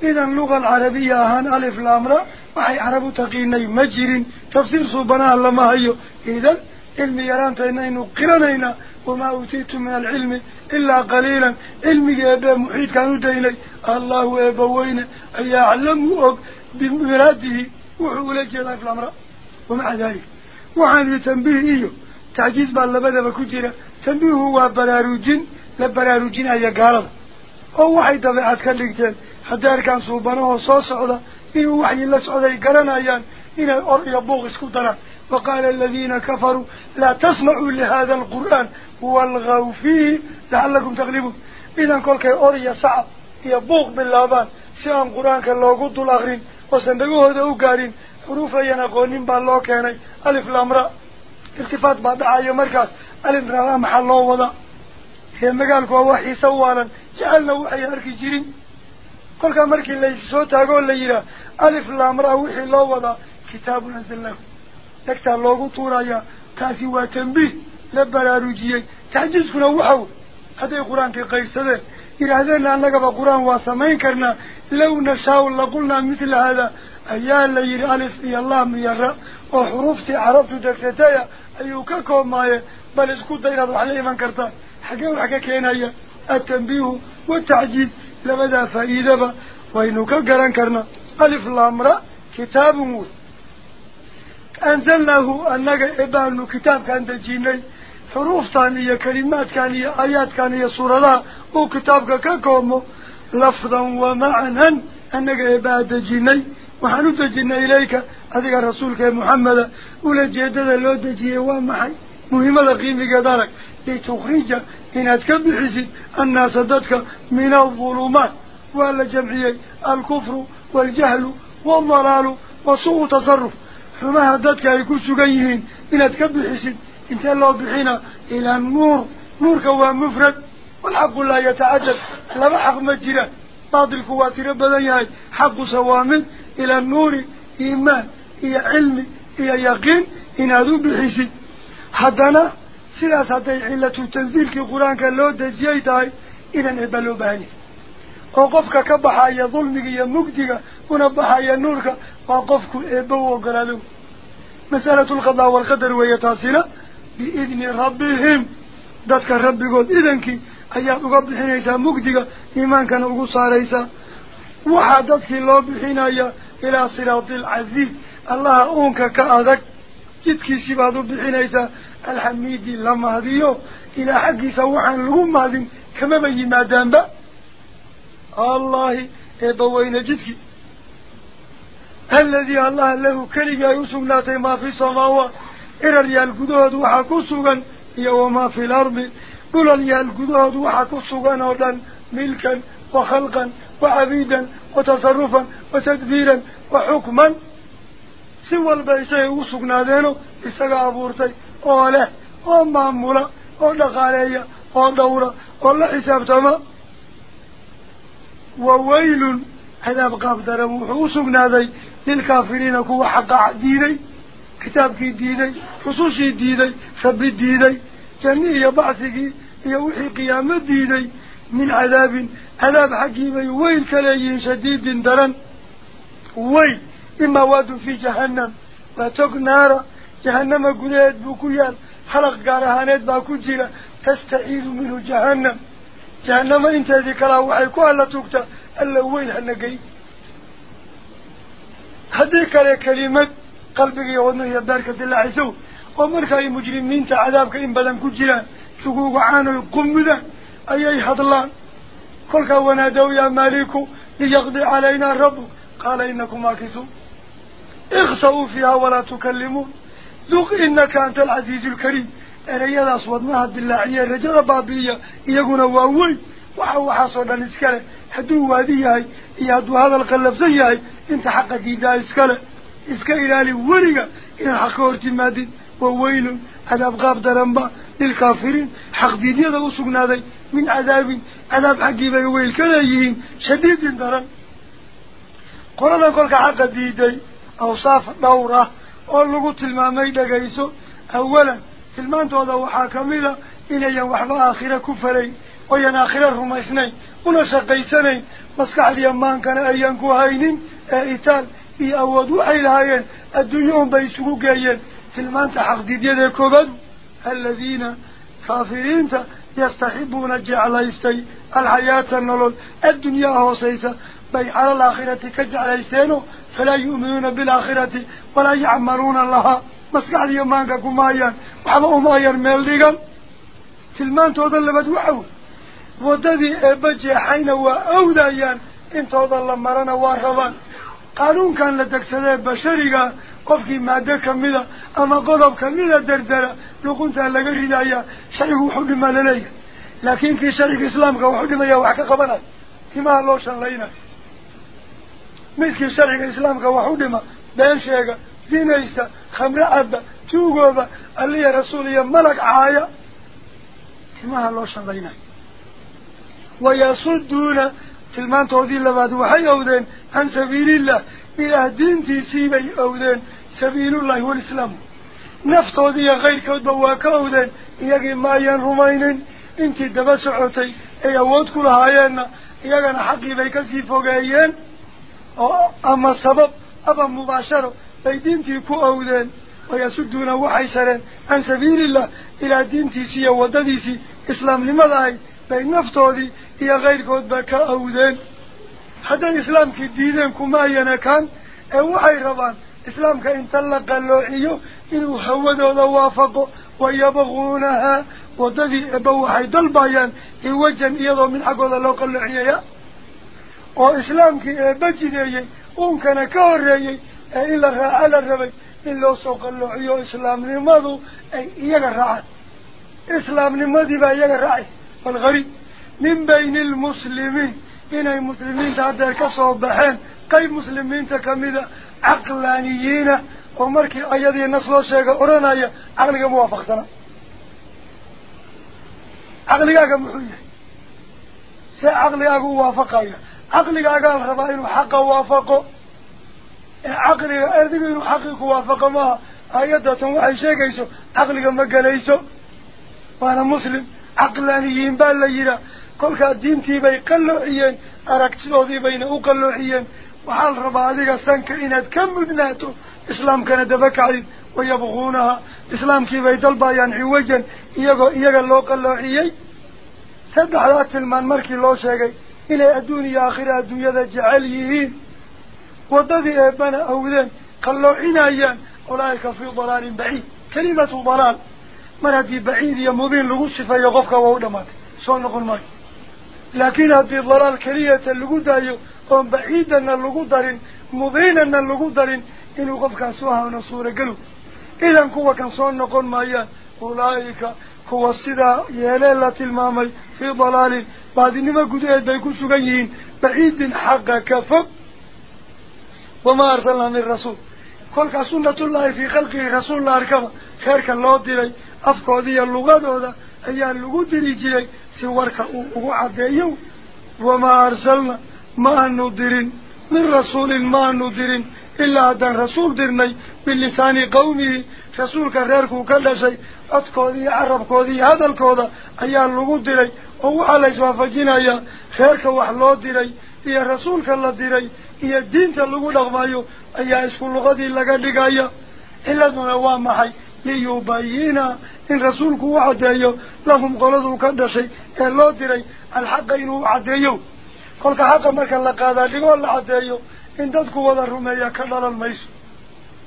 إذا اللغة العربية هان ألف لامرا وحي عرب تقيني مجر تفسير صوبنا لما هيو. إذا علم يران تينين قرنين وما أتيت من العلم إلا قليلا. علم يبا محيط كانوا ديني. الله يبوين أي يعلمه بمراده. وحول الجيل ألف لامرا ومع ذلك وحان تنبيه إيو. تعجيز باللبدا بكتيرا. تنبيه هو براروجين لبراروجين أي قارض أو واحد طبيعة كالكتان arkaan suubanahoo soo socda inuu waxyi la socday garanayaan inay or iyo buuq isku daraan. وقال الذين كفروا لا تسمعوا لهذا القرآن والغوا فيه لعلكم تغلبون إذا كل كي أوري صعب يبوق باللابان سيان قرآن كالله قد الأغرين وسندقوا هذا أقارين حروفا ينقونين بالله كاني ألف الأمراء التفات بعد عاية مركز ألف رغا محل وضع هي مقالك ووحي سوالا جعلنا وحي أركي جيرين كل كمرك اللي صوت أقول لي را ألف الأمر أوح الله وضع كتاب نزل له دكتور لوجو طرايا تاسي وتنبيه لبلا رجيه تعجز كنا وحول هذا القرآن كقيس هذا إذا ذلنا أننا بقرآن واسمين كرنا لو نشاول لقلنا مثل هذا أيا اللي ألف يا الله من يرى وحروفت عرفت دكتايا أيو ككو ماي بل اسكت ديرا عليه من كرتا حقا وحقا كينا التنبيه والتعجيز labadaa faa'iidaba waynu ka garan karnaa alif laamra kitaabun wey أنزلناه أنك إبان كتاب كان دجيني. حروف ثانية كلمات كان آيات كان سورة وكتابك ككومو لفظا ومعنى أنك إبان دجيني. وحنو دجينا إليك؟ هذا رسولك محمد. ولا جيدة لو دجيه ومحي. مهمة قيمة إن أتكب حسين أن صدتك من الظلمات وأن جمعي الكفر والجهل والضلال وسوء تصرف فما هددك يكون سجيهين إن أتكب حسين انت الله حين إلى النور. نور كوا مفرد والحق لا يتعدد لما حق مجرى بعض القوات ربنا يهي حق سوامن إلى النور إيمان إيا علم إيا يقين. إن أدو بحسين حدنا sidaas hadday cilatu tansiilkii qur-aanka loo dejiyay tahay idan eebba loo baahan yahay oo qofka ka baxaya dulmiga iyo mugdiga una baxaya nuurka waa qofku eebba u ogolaado masalatu alqadaa waalqadar weeye taasina biidni rabbihim dadka rabbigood idankii ayaad uga bixinaysaa mugdiga iimaankana ugu saaraysaa waxaa dadkii loo bixinaya ilaa siraati alcasiiz allaha uunka ka adag jidkiisii baad u bixinaysaa alxamiidi la mahdiyo ilaa xaggiisa waxaan lagu mahdin kamaba yimaadaanba allahi eebbaweyne jidkii الذي الله له كلجا يسقناتي ما في السماوات. إلى ريال جدود وحكسوغا وما في الأرض. قل ريال جدود وحكسوغا نودا ملكا وخلقا وعبيدا وتصرفا وتدبيرا وحكما. سوى البيسي أوله ومامولا ودقاليا ودورا ولا حساب تما وويل عذاب قابدر وحوسقناتي للكافرين كوا حق ديني كتابك ديني خصوصي ديني ربي ديني جميع بعثك يوحي قيامة ديني من عذاب عذاب حكيمي ويل كلايين شديد درن. ويل إما واد في جهنم نارا تستعيذ منه جهنم jahannama inteedii kalaa waxay ku alla tugtaa alla weyn hana gey haddii kale kelimad qalbigiiyo wadnahiyo beerka dilaacisow oo marka ay mujrimiinta cadaabka in badan ku jiraan suguugacaan oy qumudaan ayay hadlaan kolkaa wanaadow yaa maaliku liyaqdi calaynaa rabbuk qaala inakum maakisuun ikhsa-uu fiiha walaa tukallimuun ذوق إنك أنت العزيز الكريم. أريد أصوات نهى بالله رجال بابية يقول أولي وحوى حصول الإسكالة حدو واديها يهدو هذا القلب زيها انت حق ديدا إسكالة. إسكالة إلالي ورقة. إن حق ارتمادين وويل. هذا بغاب درنبا. للكافرين. حق ديدي هذا وصقنا دي من عذاب. عذاب حقي بيويل كليين شديد درن. قرنا قولك حق ديدي. أوصاف موره tilmaamay dhagayso awalan tilmaantooda waxaa kamid a inayan waxba aakhira ku falayn oyan aakhira rumaysnayn una shaqaysanayn maskaxdiiya maankana ayan ku haynin ee itaal iyo awood waxay lahaayeen adduunyo un bay isugu geeyeen tilmaanta xaqdiidyadee koobaad aladiina kaafiriinta yastaxibuuna jeclaystay alxayaata nolol addunyaa hoosaysa بي على الآخرة كجعل يستينه فلا يؤمنون بالآخرة ولا يعمرون الله. مسكح لي يمانك كمايا وحبه مايا ميلديقا تلمان توضلبت وحو. وددي أبجي حين وأوديا إن توضل مرانا واحبا قانون كان لدك لدكسده بشريقا قفكي دك كميدة أما قضب كميدة دردرة لقونتا لقى غدايا شريكو حكما للي لكن في شريك إسلامك وحكما يوحك قبنا كما الله شان لينا. Midkii sharciga islaamka wax u dhima been sheega dinaysta khamre cabba tuugooba aliya rasuul iyo malag caaya timaha loo shallaynayo wayasuduuna tilmaantoodii labaad waxay owdeen can sabiilillah ilaah diintiisii bay owdeen sabiilullahi walislaamu naftoodii iyo kayrkoodba waa ka owdeen iyagii ma ayan rumaynin intii daba socotay ay awood ku lahaayeenna iyagana xaqii bay kasii fogeeyeen sabab ama mubaasharo bay diintii ku owdeen wayasuduuna waxay sareen can sabiilillah ilaa diintiisii iyo waddadiisii islaamnimada ahayd bay naftoodii iyo kayrkoodba ka awdeen hadday islaamkii diideen kuma ayan ekaan ee waxay rabaan islaamka inta la qalloociyo inuu hawadooda waafaqo wayabquunahaa waddadii eba waxay dalbayaan ciwajan iyadoo mid xaggooda loo qalloociyaya jideeyey uunkana ka horreeyey ee in la raaca la rabay in loo soo qalloociyo islaamnimadu ay iyaga raacaan islaamnimadii baa iyaga raacaysa والغريب من بين المسلمين إني مسلمين تهدر كسو بحين قيب مسلمين تكمدا عقلانيين ومركي أيضي نصلو شيئا أرانايا عقلك موافق عقلك محوية سي عقلك وافقايا عقلك قال رضائن حق وافقه عقلك أردك حقك وافق ما أيضا وحي شيئا عقلك مقاليسو وأنا مسلم baa la yidhaah kolkaa diintii bay qalloociyeen aragtidoodii bayna u qalloociyeen waxaa la rabaa adiga sanka inaad ka mudnaato islaamkana daba kacdid wayabquunaha islaamkii bay dalbayaan ciwajan iyagoo iyaga loo qalloociyey saddexdaa tilmaan markii loo sheegay إلى الدنيا آخرة الدنيا جعليه وضغي أبنا أولاً قالوا عناياً أولئك في ضلال بعيد. كلمة ضلال. مرتي بعيد يا مبين لغوش في غفك وأولمات سؤال نقول ماك لكن هذه الضلال كلية اللغودة هم بعيداً اللغودة مبيناً اللغودة إن غفك سواها ونصور قلو إذن كوة كان سؤال نقول ماك أولئك كوة الصدى يليلة المامي في ضلال. Sugan yihiin baciidin xaqa ka fog wamaa arsalnaa min rasuul kolkaa sunnatullaahi fii khalqihi rasuul la arkaba kheerka loo diray afkooda iyo lugadooda ayaa lagu diri jiray si warka uu ugu caddeeyo wamaa arsalna ma aanu dirin min rasuulin ma aanu dirin ilaa haddaan rasuul dirnay bilisaani qawmihi rasuulka reerkuu ka dhashay codkooda iyo carabkooda iyo hadalkooda ayaa lagu diray هو على إسوافجنا يا خيرك وحلاه ديري يا رسولك الله ديري يا دين تلقو دغمايو يا إسف اللغة دي لك دقايا إلا زنوام حي ليبينا إن رسولك وعدايو لهم قلزوا كده شيء إلا ديري الحق إنه وعدايو قلت حقا مكا لقادا لغو الله عدايو إن تدكو وضرهم يا كدر الميس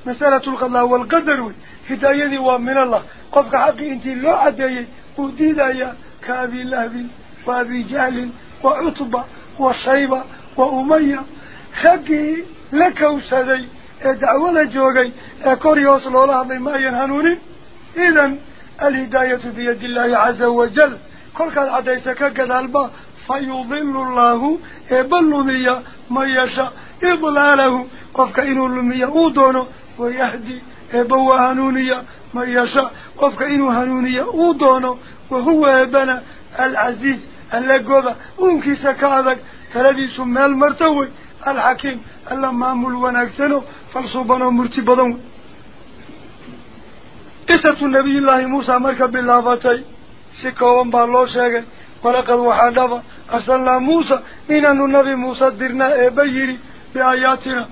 مسألة القضاء والقدر القدر هدايذي ومن الله قلت حقي انتي لو عدايي وديدايا كابي لهب وابي جهل وعطبة وصيبة وأمية. خقي لك وسدي دعوة جوغي كوري وصل الله ما ينهنوني. إذن الهداية بيد الله عز وجل. كل قد عديسك قدالبا فيضل الله يبلني ما يشاء. إضلاله وفك إنه لمي أودونه ويهدي يبوه هنونية ما يشاء. وفك إنه هنونية أودونه وهو ابن العزيز اللقوبة انكي سكاذك تلذي سمي المرتوي. الحكيم اللهم امول ونكسنه فالصوبان ومرتبضان قصة النبي الله موسى مركب اللافتي سكوان بارلوشاك ولقد وحادف أسألنا موسى. من أن النبي موسى درنا إبيري إيه بآياتنا.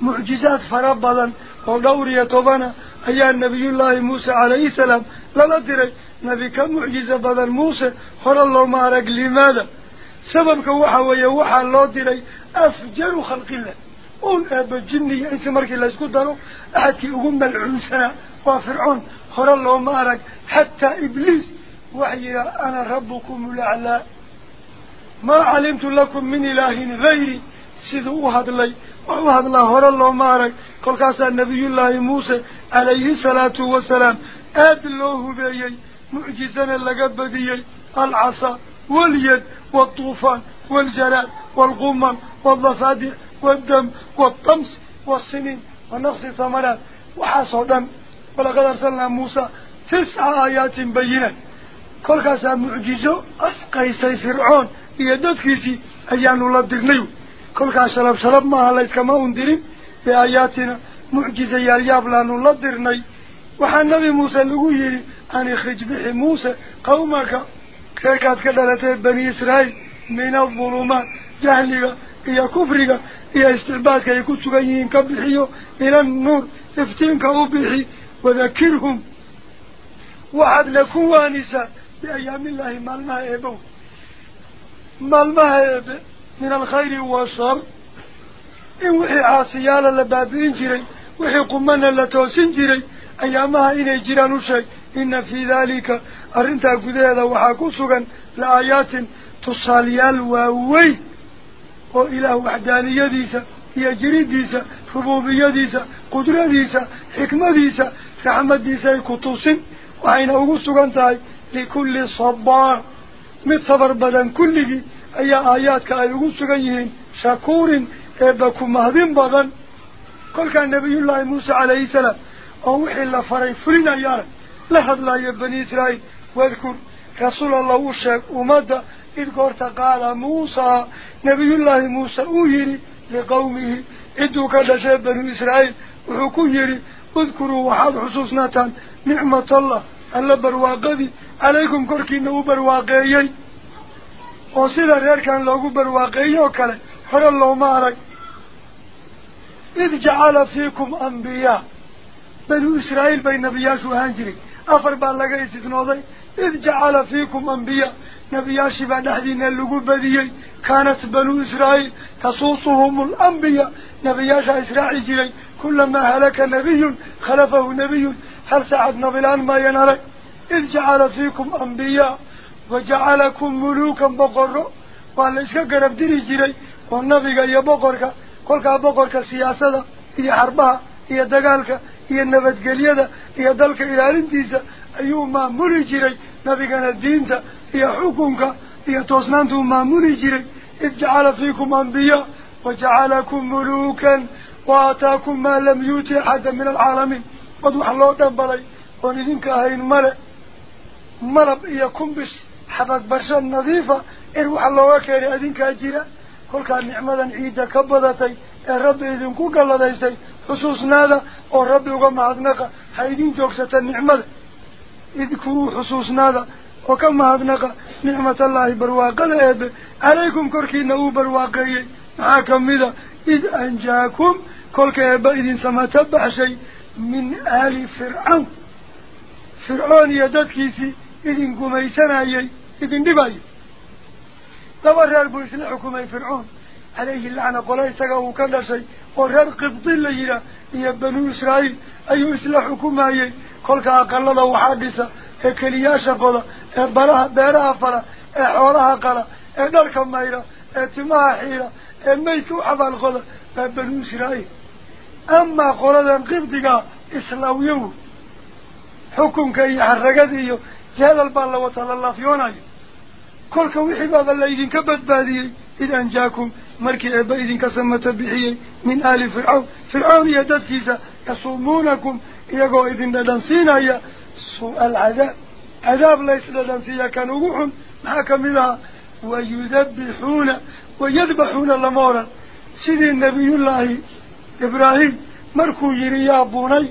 معجزات فربضا. ودورية طبنا أيها النبي الله موسى عليه السلام. للا دري نبي بك معجزة بدل موسى خل الله ما أرق لماذا سببك وحا ويوحا الله دلي أفجر خلق الله. قول أبا الجني إنسي مركي لا يسكدروا أعطي أغنى العنسنة وفرعون خل الله ما أرق حتى إبليس وحي أنا ربكم الأعلى ما علمت لكم من إله غيري. سيدو أحد الله وأحد الله خل الله ما أرق قل كاس النبي الله موسى عليه الصلاة والسلام. أدلوه بأيي. معجزنا اللقبذي العصا واليد والطوفان والجلال والغمم والضفادع والدم والطمس والسنين ونقص ثمرات وحصدم ولقد أرسلنا موسى تسع آيات بينة كل كسا معجزة أسقي سي فرعون يدد كيسي أيان الله بدقنيو كل كسا شرب شرب ما هلا إسكما أندرين بآياتنا معجزة يا يالياب لأن الله درني وحن النبي موسى لقويه أن يخرج به موسى قومك. كيكات كدلتين بني إسرائيل؟ من الظلمات. جهلها إيا كفرها إيا استعبادك. يكتو غيين كبحيو إلى النور. افتنك أبحي وذكرهم. وعد لكوا نساء بأيام الله ما المهيبون ما المهيب من الخير والشر. إن وحي عاصيال اللبابين جري وحي قمنا لتوسين جري أيامها إني جيران الشيء إن في ذلك أرنتا قديدة وحاكوسوغا لآيات تصاليال الواوي وإله وحداني يديسا يجريد ديسا ربوبي يديسا قدرة ديسا حكمة ديسا رحمة ديسا كتوس وعين أغسوغا تاي لكل صبار. متصبر بدن كله أي آيات كأي أغسوغا يهين شكور إباكو مهدين بغن قل كان نبي الله موسى عليه السلام أوحي الله فريفرين أيها لحد لا يبني إسرائيل. واذكر رسول الله الشيخ أمد إذ قرت قال موسى نبي الله موسى أهيري لقومه إذ قرد شابن إسرائيل وحكو يري اذكروا وحاد حسوسنا نعمة الله ألا برواقذي عليكم كركين وبرواقيي. وصيدا غير كان لغو برواقيي وكالي حر الله مارك إذ جعل فيكم أنبياء بنو إسرائيل بين نبياش وهانجري أفر بالغي سيكنوضي إذ جعل فيكم أنبياء نبي ياشي بعد حدين اللقو بديي كانت بنو إسرائيل تصوصهم الأنبياء نبي ياشي إسرائيل جيلي كلما هلك نبي خلفه نبي حرس عدنا بلان ما ينرك إذ جعل فيكم أنبياء وجعلكم ملوكا بقر وعلى إسكاك ربديني جيلي والنبي قال يا بقرك كلها بقرك سياسة هي حربها هي دقالك ينبت جليدا يا ذلك إلى رنديسا أيوما مولي جري نبيكنا الدين تا يا حكمك يا توسنتو ما مولي جري اجعل فيكم أنبياء وجعلكم ملوكا وأعطاكم ما لم يوتي أحد من العالمين ودوح الله دنبلي ونذنك هاي الملع ملب هي كمبس حبك برشان نظيفة أروح الله وكيري أذنك أجيرا كل كان نعمة عيدة كبضتي الرب إذنكو قلت أجيري xusuusnaada oo rabbi uga mahadnaqa ha idin joogsata nicmada idkuruu xusuusnaada oo ka mahadnaqa nicmatallaahi barwaaqada eebe calaykum korkiina uu barwaaqeeyey maxaa kamida id anjaakum kolka eeba idin samata baxshay min aali fircawn fircoon iyo dadkiisii idin gumaysanayay idin dhibayo laba reer buu isla xukumay fircoon عليه اللعنة قليسة وكالرسي وغير قبط الله إلى بنو إسرائيل. أي إسلاح حكومة قلت أقل الله وحادثة إيه كلياشة قضى إيه بارها فلا. إيه حوالها قلى نركا ميرا اتماها حيرا ميتو حفال قضى بنو إسرائيل. أما قلت قبط إسلاويو حكم كي حرقاته جهد البالة وطال الله فيونا كل كويحي بابا الليدين كبت باديه إذا أنجاكم مركي أبيض كسمة بحي من آل فرعون. فرعون يدد كيسا يصومونكم. يقو إذن لدنسينا سؤال عذاب. عذاب ليس لدنسيا كنوح معك منها ويذبحون ويذبحون لمورا سيد النبي الله إبراهيم مركو يريا بني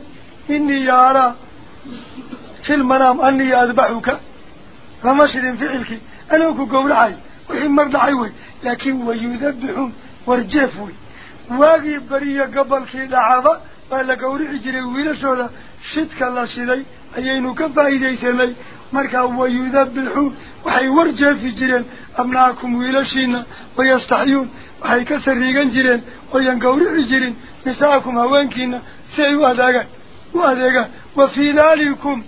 إني أرى في المنام أني أذبحك. فما فمشر فعلك أنوك قول عين وحين مرضى عيوي لكن ويذبحون ورجفوي واقي بريا قبل كي لعظة قال لك أوري عجري ويلسولا شدك الله شدي أيينو كفا إلي سمي مركا ويذبحون وحي ورجفوا جرين. أمناكم ويلسينا ويستحيون. وحي كسر ريقان جرين ويان قوري عجرين. نساكم هوانكينا سعي وهذا وهذا وفي ذلكم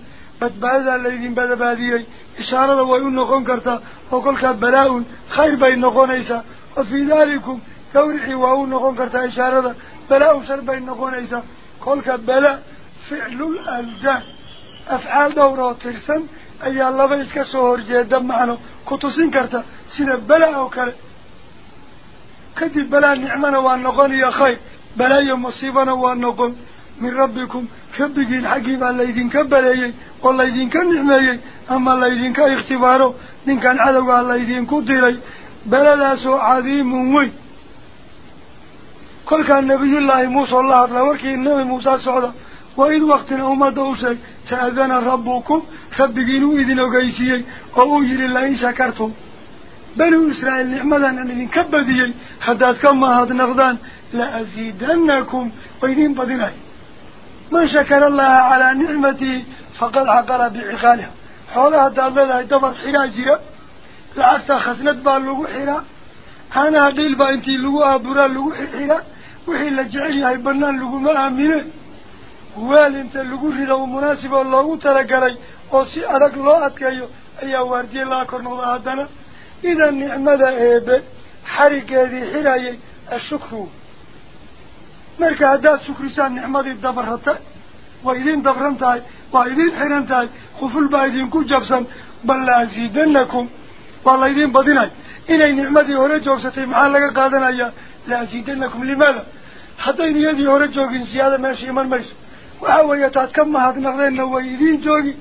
way u noqon kartaa oo kolkaa balaa-un khayr bay noqonaysaa wa fii daalikum gawricii waa u noqon kartaa ishaarada balaa-un shar bay noqonaysaa kolka balaa ficlul aldaan afcaal dhowr oo tirsan ayaa laba iska soo horjeeda macno ku tusin karta sida balaa oo kale kadib balaa nicmana waa noqon iyo khayr balaa iyo musiibana waa noqon من ربكم شبكين حقيبا الليذين كبليين والليذين كنعميين أما الليذين كاختباره من كان عدوى الليذين كدري بل لاسو عظيم وي كل كان نبي الله موسى الله عبر وركي النبي موسى سعوده وإذ وقت أمد أوسك تأذن ربكم شبكين وإذن وقيسيين وأوجر الله إن شكرتم. بل إسرائيل نعمدان الذين كبليين حداد كما هذا نغدان لأزيدنكم وإذن بذنين waa idiin badinay man shakara allaha calaa nicmatihi faqad xaqara biciqaaliha xoolaha haddaad leedahay dabar xidhaa jira lacagta khasnad baa lagu xiraa caanaha dhiil baa intii lagu aaburaa lagu xirxiraa wixii la jecel yahay banaan laguma aamine weel inta lagu rido u munaasib oo loogu talagalay oo si adag loo adkeeyo ayaa waardiye laga kor noqda haddana idan nicmada eebe xarigeedii xirayay ashukru shukrisaan nicmadii dabarata way idiin dabran tahay waa idiin xiran tahay quful baa idinku jabsan bal la asiidanakum waa laydiin badinay inay nicmadii hore joogsatay maxaa laga qaadanayaa la asiidanakum limaada haddayn iyadii hore joogin siyaada meesha iman mayso waxa weeye taad ka mahadnaqdeenna way idiin joogi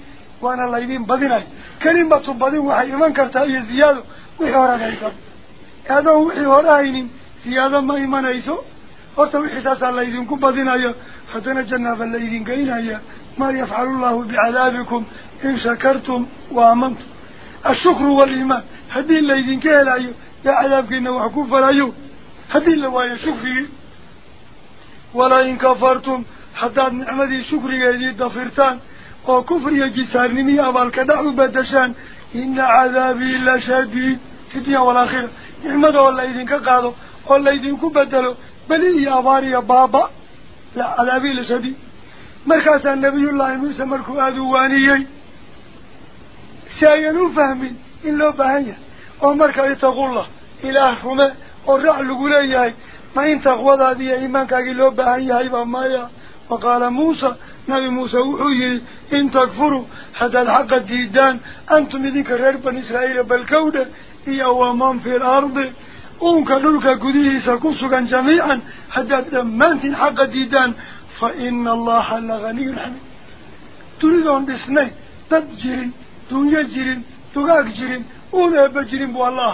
waana laydiin badinay kelimatu badin waxay iman kartaa iyo ziyaado wixii horead haysa adoon wixii hore haynin ziyaado ma imanayso أرتى وحساس الله يدينكم بذين حتى حتنا جناف الله يدينكين أيها ما يفعل الله بعذابكم إن شكرتم وآمنتم الشكر والإيمان هدين الله يدينكين أيها يا عذابك إنه حكوم فلأيو هدين الله يشكره ولا إن كفرتم حتى نعمدي شكر يدي الدفرتان وكفر يجسار نمي أبال كدعو بدشان إن عذابي لا شديد في الدنيا والآخرة نعمده الله يدينك قادو والله يدينكم بدلو بني يا باري يا بابا. لا على أبي لسدي مركز النبي الله موسى مركو أدواني سينو فهم إن لو بهاية ومركا يتقول الله إله فما ورع لقوليه ما إنت أخوض هذه إيمانك لو بهاية ومايا وقال موسى نبي موسى وحي إن تكفروا حتى الحق الجيدان. أنتم ذكرر بن إسرائيل بالكودة إيه ومن في الأرض. أونك للك قديه سكسك جميعا حتى دمانتين حق ديدان فإن الله لغني الحميد. تريدون بسنين تتجرين دنيا جرين تقاك جرين أولا بجرين بوالله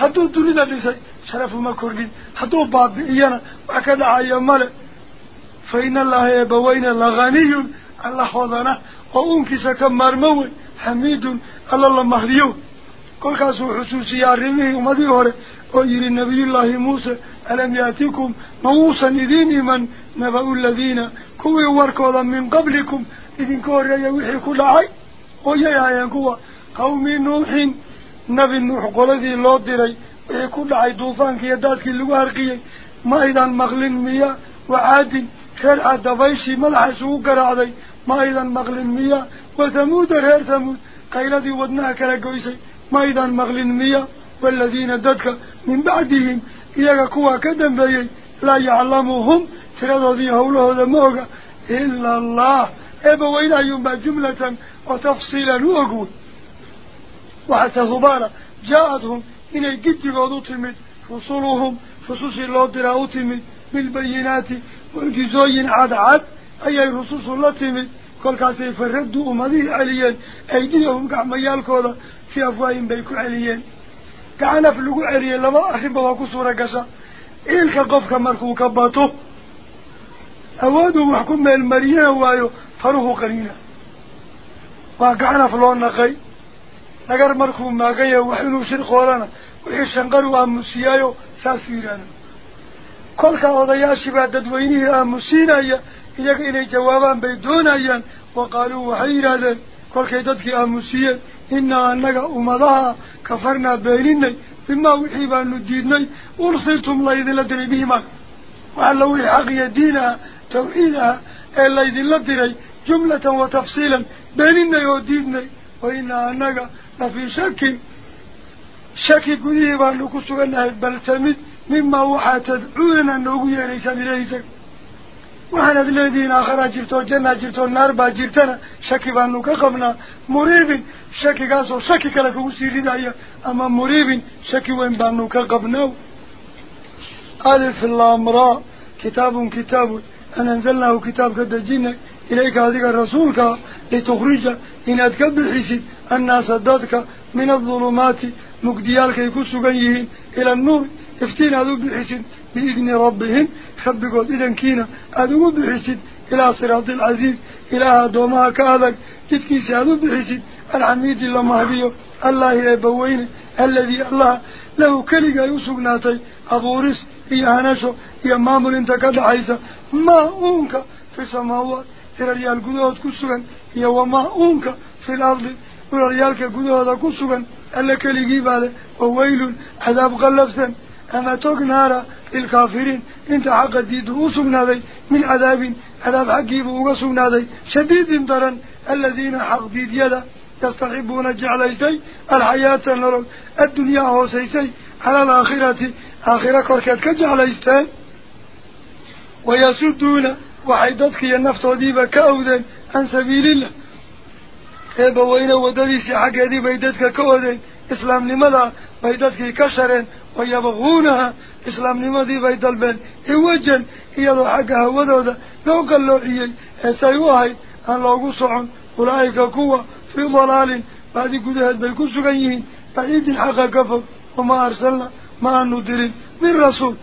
حدو تريد بسنين شرف مكورين حدو باب إيانا أكد عيامال فإن الله يبوين لغني الله وضنا وأونك سكمار موي حميد الله المهديون كل كاسو حسوس يا رمي وما ذي النبي الله موسى ألم يأتيكم موسى ندين من نبأ الذين كوي واركوا من قبلكم إذن كوريا يوحي كل عي ويا يا قوة قوم نوح نبي نوح قل ذي الله ديري كل عي دوفان كي يدات كي لوارقي ما إذن مغلن ميا وعاد شرع دفايشي ملح سوكر عدي ما إذن مغلن ميا وثمود رير ثمود قيل ذي ودناك لكويسي إذا مغلن مياه والذين ددك من بعدهم إياك كوا كدن بيي لا يعلمهم تردوا هوله هذا موقع إلا الله. إبوين أيوم جملة وتفصيلا وأقول وحسه جاءتهم إني قد قدوا تمد رسولهم رسوس الله دراء تمد بالبينات والجزوين عاد عاد أي رسوس الله تمد كل كاسي فردوا أمضي عليا أيديهم كعميال كولا في أفواههم بيكو عليا كعنا في اللقو عليا لما أخي بواكو سورة قشا إلك قفك مركو كباتو أوادوا محكوم من المرينة وايو فروه قليلا وكعنا في اللون inuu shir qoolana wixii shanqar u aamusiyaayo saas yidhaahda kolka odayaashii baa dadweynihii aamusiinaya iyaga inay jawaabaan bay doonayaan wa qaaluu waxay yidhaahdeen kolkay dadkii aamusiyeen innaa annaga ummadaha kafarnaa beeninay bimaa wixii baanu diidnay ursiltum laydinla diray bihimaa wax alla wixii xaq iyo diin aha tawxiid aha ee laydinla diray jumlatan wa tafsiilan beeninay oo diidnay wa innaa annaga لفي شك شك قديه بأنه وحنا الذين آخر جرتو جنة جرتو النار با جرتنا شك بأنه كقبنا مريب شك قاسو شك كلكو سيري دايا أما مريب شك وين بأنه كقبنا ألف الأمراء كتاب كتاب. أن أنزلناه كتاب كدجينك إليك هذه الرسولك لتخرج إن أتكبر حسد الناس ضدك من الظلمات. مقديالك يكسوا جيهين إلى النور. خبقوا إذن كينا هذو بحسد إلى صراط العزيز إلى دومها كهذا تتكيس هذو بحسد الحميد اللهم الله يبوين الذي الله له كلغة يسقناتي أبو رس إيا هنشو إيا مامل انت كدعيسا ما أونك في السماوات إلى ريال قدوات كسوغا إيا وما أونك في الأرض وريالك قدوة كسوغا ألا كليقي بالي وويل عذاب غلفسا أما توق نارا للكافرين إنت حق الديد وصغنا ذي من عذاب عذاب حقيب وصغنا ذي شديد درا الذين حق ديد يدا يستحبون جعليسي الحياة النرل الدنيا هو سيسي على الآخرة آخرة كوركات كجعليستان ويسدون وحيدتك النفط وديبا كأوذا عن سبيل الله. eebbaweyne waddadiisii xaggeedii bay dadka ka bay dadkii ka shareen ويبغونها. إسلام نمضي بيت البن. إيوجن. إيادو حقها ودودا نوك اللوحي إسايوهي أن لوغو صعن أولئك كوة في ضلال. بعد كدهت بيكو سغيين بعيد الحق كفر. وما أرسلنا. ما ندرين. من رسول.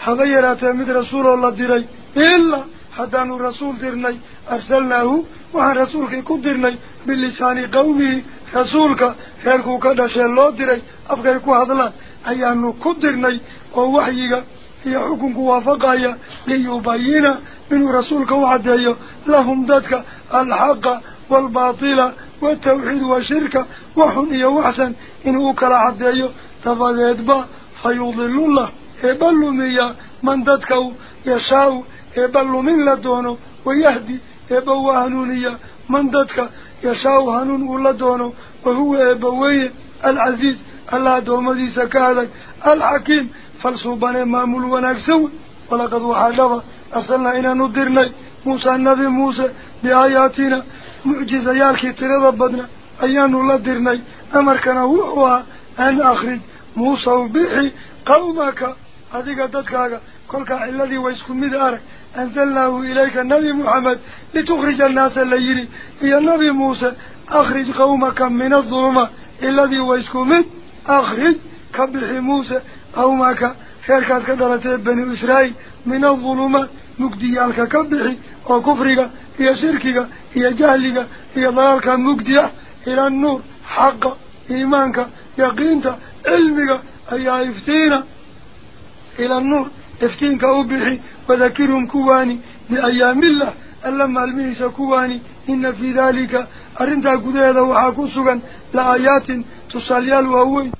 حغيرا تأمد رسول الله ديري. إلا. حتى أن الرسول ديرني. أرسلناه. وعن رسولك كدرني باللسان قومه. رسولك. هلكو كدشان لو ديري. أفغيكو هذلان. أيان كدرني أو وحيك هي حكم وافقايا ليبين من رسولك وعديه لهم ذاتك الحق والباطل والتوحيد وشرك وحنية وحسن إن أكل عديه تفاديت با فيضل الله إبال ميا من ذاتك يشاء إبال من لدونه ويهدي إبوا هنونيا من ذاتك يشاء هنون لدونه وهو إبوي العزيز الله دومدي سكالك الحكيم فالصوبان مأمول ونكسو ولقد وحالفا أصلنا إنا ندرني موسى النبي موسى بآياتنا معجزة يالكي تريد بدنا أيان الله درني أمركنا هو أن أخرج موسى وبيحي قومك. هذه قدتك كلك الذي ويسكن مدارك. أنزلناه إليك النبي محمد لتخرج الناس الليلي يا النبي موسى أخرج قومك من الظلمة. الذي ويسكن أخرج كبح موسى قومك خيركات كدرت بني إسرائيل من الظلمة مقديالك كبحي وكفرك هي شركك هي جهلك هي ضلالك مقدية إلى النور. حق إيمانك يقينك علمك أي افتينا إلى النور. افتينك أبحي وذكرهم كواني بأيام الله. ألما ألميس كواني إن في ذلك waxaa ku sugan la aayaatin tusaalayaal waaweyn